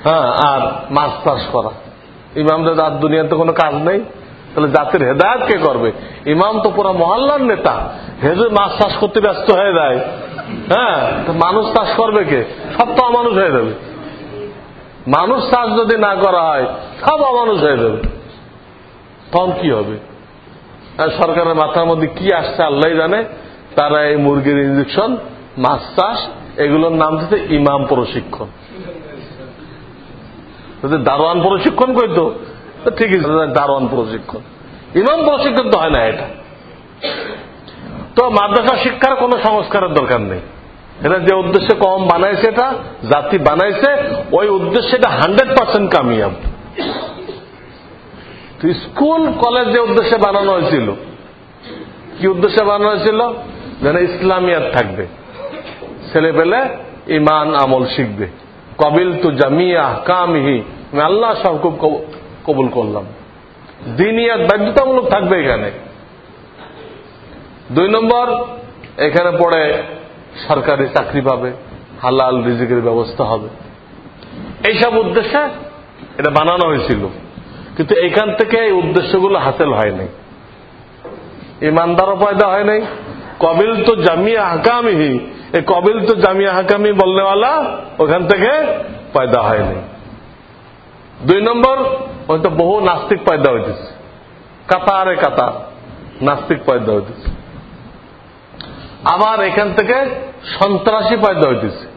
হ্যাঁ আর মাছ চাষ করা। ইমামদের আর দুনিয়াতে কোনো কাজ নেই। তাহলে জাতির হেদায়ত কে করবে? ইমাম তো পুরো মহল্লার নেতা। হেজে মাছ চাষ করতে ব্যস্ত হয়ে যায়। হ্যাঁ মানুষ চাষ করবে কে? সব তো অমানুষ হয়ে যাবে। মানুষ চাষ যদি না করা হয়, সব অমানুষ হয়ে যাবে। তখন কি হবে? সরকারের মাথার মধ্যে কি আসছে আল্লাহ জানে? তারা এই মুরগির ইঞ্জেকশন মাছ চাষ, এগুলোর নাম দিতে ইমাম প্রশিক্ষণ। দারোয়ান প্রশিক্ষণ করতো ঠিকই দারোয়ান প্রশিক্ষণ। ইমাম প্রশিক্ষণ তো হয় না এটা। তো মাদ্রাসা শিক্ষার কোনো সংস্কারের দরকার নেই। এটা যে উদ্দেশ্যে কম বানাইছে এটা, জাতি বানাইছে, ওই উদ্দেশ্যে এটা হান্ড্রেড পার্সেন্ট কামিয়াব। স্কুল, কলেজ যে উদ্দেশ্যে বানানো হয়েছিল, কি উদ্দেশ্যে বানানো হয়েছিল? যেন ইসলামিয়াত থাকবে। ছেলে পেলে ইমান, আমল শিখবে। কবিল তু জামিয়া কামহি আমি আল্লাহ সব খুব কবুল করলাম। দিনিয়াত বাধ্যতামূলক থাকবে এখানে। দুই নম্বর, এখানে পড়ে সরকারি চাকরি পাবে, হালাল রিজিকের ব্যবস্থা হবে। এইসব উদ্দেশ্যে এটা বানানো হয়েছিল। কিন্তু এখান থেকে এই উদ্দেশ্যগুলো হাসিল হয়নি। ইমানদারও পয়দা হয় নাই কবিল তো জামিয়া হাকামিহি। এই কবিল তো জামিয়া হাকামি বলনেওয়ালা ওখান থেকে পয়দা হয়নি। দুই নম্বর হয়তো বহু নাস্তিক পয়দা হইতেছে। কাতারে কাতার নাস্তিক পয়দা হইতেছে। আবার এখান থেকে সন্ত্রাসী পয়দা হইতেছে।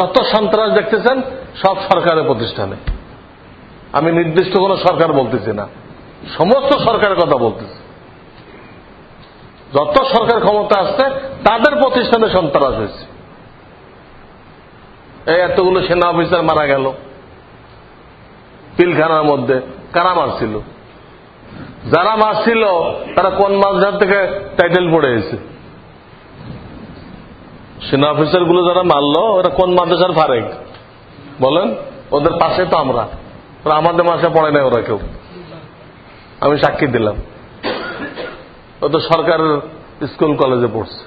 যত সন্ত্রাস দেখতেছেন, সব সরকারের প্রতিষ্ঠানে। আমি নির্দিষ্ট কোন সরকার বলতেছি না। সমস্ত সরকারের কথা বলতেছি। যত সরকার ক্ষমতা আসছে, তাদের প্রতিষ্ঠানে সন্ত্রাস হয়েছে। এই এতগুলো সেনা অফিসার মারা গেল। পিলখানার মধ্যে কারা মারছিল? যারা মারছিল তারা কোন মাঝহার থেকে টাইটেল পড়ে এসে সেনা অফিসারগুলো যারা মারলো, ওরা কোন মাদ্রাসার ফারেক? বলেন, ওদের পাশে তো আমরা। আমাদের মাসে পড়ে নাই ওরা কেউ। আমি সাক্ষী দিলাম। ও তো সরকারের স্কুল কলেজে পড়ছে।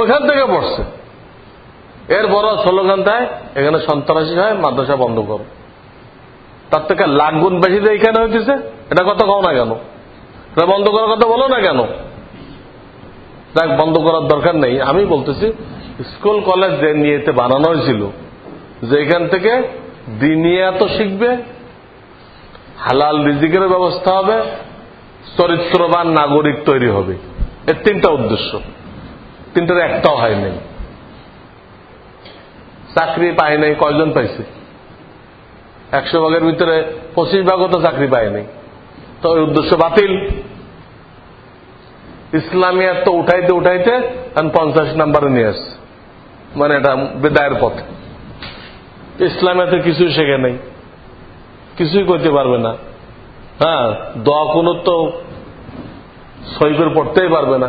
ওইখান থেকে পড়ছে। এর বড় স্লোগান দেয়, এখানে সন্ত্রাসী হয়, মাদ্রাসা বন্ধ করো। তার থেকে লাখ গুণ বেশি এখানে হইতেছে, এটা কথা কও না কেন? এটা বন্ধ করার কথা বলো না কেন? দেখ বন্ধ করার দরকার নেই। আমি বলতেছি, স্কুল, কলেজ যে নিয়েতে বানানো হয়েছিল, যে এখান থেকে দিনিয়া তো শিখবে, হালাল রিজিকের ব্যবস্থা হবে, চরিত্রবান নাগরিক তৈরি হবে। এর তিনটা উদ্দেশ্য। তিনটার একটাও হয়নি চাকরি পায় নাই, কয়জন পাইছে? একশো ভাগের ভিতরে পঁচিশ ভাগও তো চাকরি পায় নাই। তো ওই উদ্দেশ্য বাতিল। ইসলামিয়াত তো উঠাইতে উঠাইতে পঞ্চাশ নাম্বারে নিয়ে আসছে। মানে এটা বেদায়ের পথে। ইসলামিয়াতে কিছুই শেখে নেই। কিছুই করতে পারবে না। হ্যাঁ দোয়া কোন তো সই করে পড়তেই পারবে না।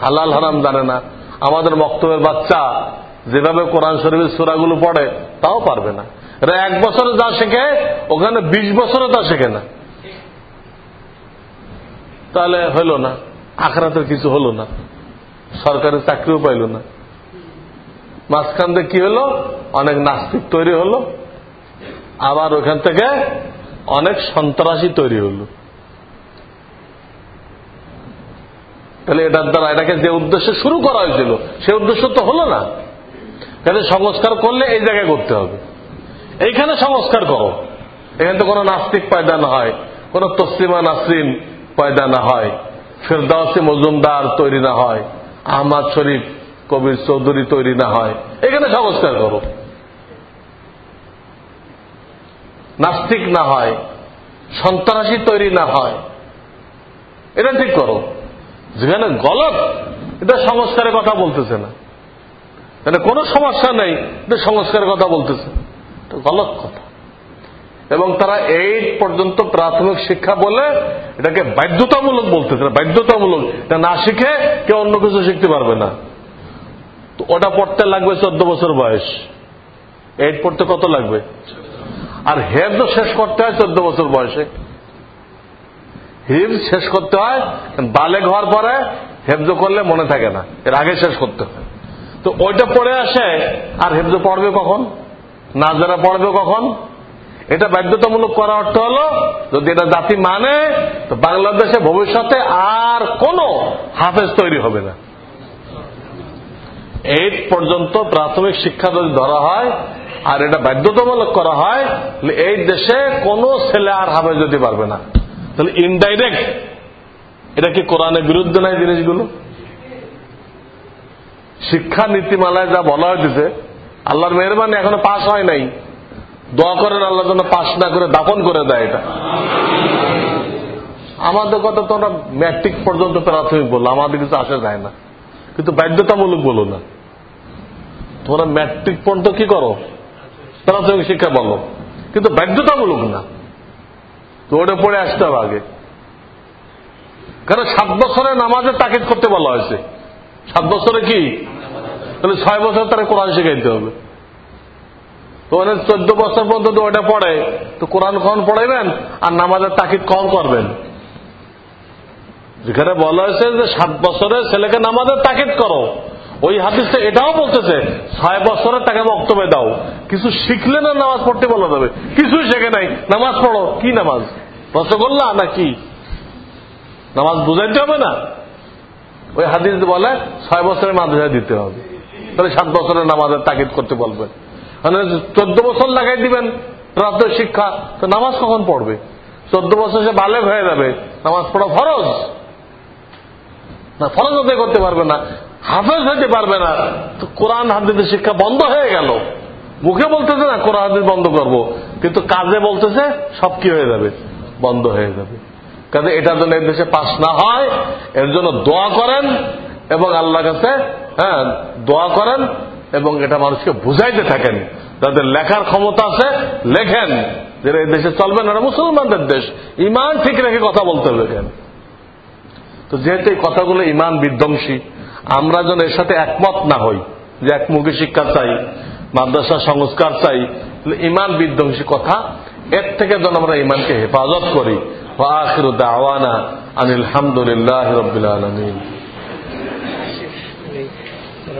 হালাল হারাম জানে না। আমাদের বক্তব্যের বাচ্চা যেভাবে কোরআন শরীফের সুরাগুলো পড়ে, তাও পারবে না। এক বছরে যা শেখে, ওখানে বিশ বছরে তা শেখে না। তাহলে হইল না, আখরাতের কিছু হলো না। সরকারের চাকরিও পাইল না। মাঝখান থেকে কি হলো? অনেক নাস্তিক তৈরি হলো। আবার ওখান থেকে অনেক সন্ত্রাসী তৈরি হলো। তাহলে এটার দ্বারা এটাকে যে উদ্দেশ্যে শুরু করা হয়েছিল, সে উদ্দেশ্য তো হলো না। তাহলে সংস্কার করলে এই জায়গায় করতে হবে। এইখানে সংস্কার করো। এখানে তো কোনো নাস্তিক পায়দা না হয়, কোন তসলিমা নাসরিন পয়দা না হয়, ফেরদাউসি মজুমদার তৈরি না হয়, আহমদ শরীফ কবির চৌধুরী তৈরি না হয়। এখানে সংস্কার করো। নাস্তিক না হয়, সন্ত্রাসী তৈরি না হয়, এটা ঠিক করো। যেখানে গলত, এটা সংস্কারের কথা বলতেছে না। এটা কোনো সমস্যা নেই, এটা সংস্কারের কথা বলতেছে গলত কথা। এবং তারা এইট পর্যন্ত প্রাথমিক শিক্ষা বলে এটাকে বাধ্যতামূলক বলতেছে। বাধ্যতামূলক। এটা না শিখে কেউ অন্য কিছু শিখতে পারবে না। তো ওটা পড়তে লাগবে চোদ্দ বছর বয়স। এইট পড়তে কত লাগবে? আর হেফজ শেষ করতে হয় চোদ্দ বছর বয়সে। হিফজ শেষ করতে হয় বালে ঘর পরে হেফজ করলে মনে থাকে না। এর আগে শেষ করতে হয়। তো ওইটা পড়ে আসে, আর হেফজ পড়বে কখন? না যারা পড়বে কখন? এটা বাধ্যতামূলক করা অর্থ হল, যদি এটা জাতি মানে তো বাংলাদেশে ভবিষ্যতে আর কোন হাফেজ তৈরি হবে না। এইট পর্যন্ত প্রাথমিক শিক্ষা যদি ধরা হয়, আর এটা বাধ্যতামূলক করা হয় এই দেশে কোন ছেলে আর হাফেজ যদি পারবে না। তাহলে ইনডাইরেক্ট এটা কি কোরআনের বিরুদ্ধে নাই জিনিসগুলো? শিক্ষা নীতিমালায় যা বলা হয়েছে আল্লাহর মেহরবানি এখনও পাশ হয় নাই। দোয়া করেন আল্লাহ যেন পাশ না করে দাপন করে দেয় এটা। আমাদের কথা তো ওরা ম্যাট্রিক পর্যন্ত প্রাথমিক বলল আমাদের কিছু আসা যায় না। কিন্তু বাধ্যতামূলক বলো না। তোমরা ম্যাট্রিক পর্যন্ত কি করো? প্রাথমিক শিক্ষা বলো। কিন্তু বাধ্যতামূলক না। তো ওটা পড়ে আসতে হবে আগে। কারণ সাত বছরে নামাজের তাকিদ করতে বলা হয়েছে? সাত বছরে কি? তাহলে ছয় বছর তারা কোরআন শিখাইতে হবে। তো মানে চোদ্দ বছর পর্যন্ত তো ওটা পড়ে, তো কোরআন কখন পড়াইবেন? আর নামাজের তাকিদ কখন করবেন? যেখানে বলা হয়েছে যে সাত বছরের ছেলেকে নামাজের তাকিদ করো। ওই হাদিসটা এটাও বলতেছে, ছয় বছরের তাকে বক্তব্য দাও। কিছু শিখলে না নামাজ পড়তে বলা যাবে? কিছুই শেখে নাই। নামাজ পড়ো। কি নামাজ? রসগোল্লা না কি? নামাজ বুঝাইতে হবে না? ওই হাদিস বলে ছয় বছরের মাদ্রাসা দিতে হবে। তাহলে সাত বছরের নামাজের তাকিদ করতে বলবেন। মানে চোদ্দ বছর লাগাই দিবেন প্রাথমিক শিক্ষা, তো নামাজ কখন পড়বে? চোদ্দ বছর সে বালেক হয়ে যাবে, নামাজ পড়া ফরজ? না, ফরজ হতে করতে পারবে না, হাফেজ হতে পারবে না। তো কোরআন হাদিসের শিক্ষা বন্ধ হয়ে গেল। মুখে বলতেছে না, কোরআন হাদিস বন্ধ করব। কিন্তু কাজে বলতেছে, সব কি হয়ে যাবে? বন্ধ হয়ে যাবে। কাজে এটা যেন এর দেশে পাশ না হয়, এর জন্য দোয়া করেন এবং আল্লাহ কাছে হ্যাঁ দোয়া করেন এবং এটা মানুষকে বুঝাইতে থাকেন। যাদের লেখার ক্ষমতা আছে, লেখেন। যে এই দেশে চলবে না মুসলমানদের দেশ। ইমান ঠিক রেখে কথা বলতে হবে কেন? তো যেহেতু এই কথাগুলো ইমান বিধ্বংসী, আমরা যেন এর সাথে একমত না হই, যে একমুখী শিক্ষা চাই মাদ্রাসা সংস্কার চাই ইমান বিধ্বংসী কথা, এর থেকে যেন আমরা ইমানকে হেফাজত করি। আনিল হামদুলিল্লাহ রবিল আলমিন।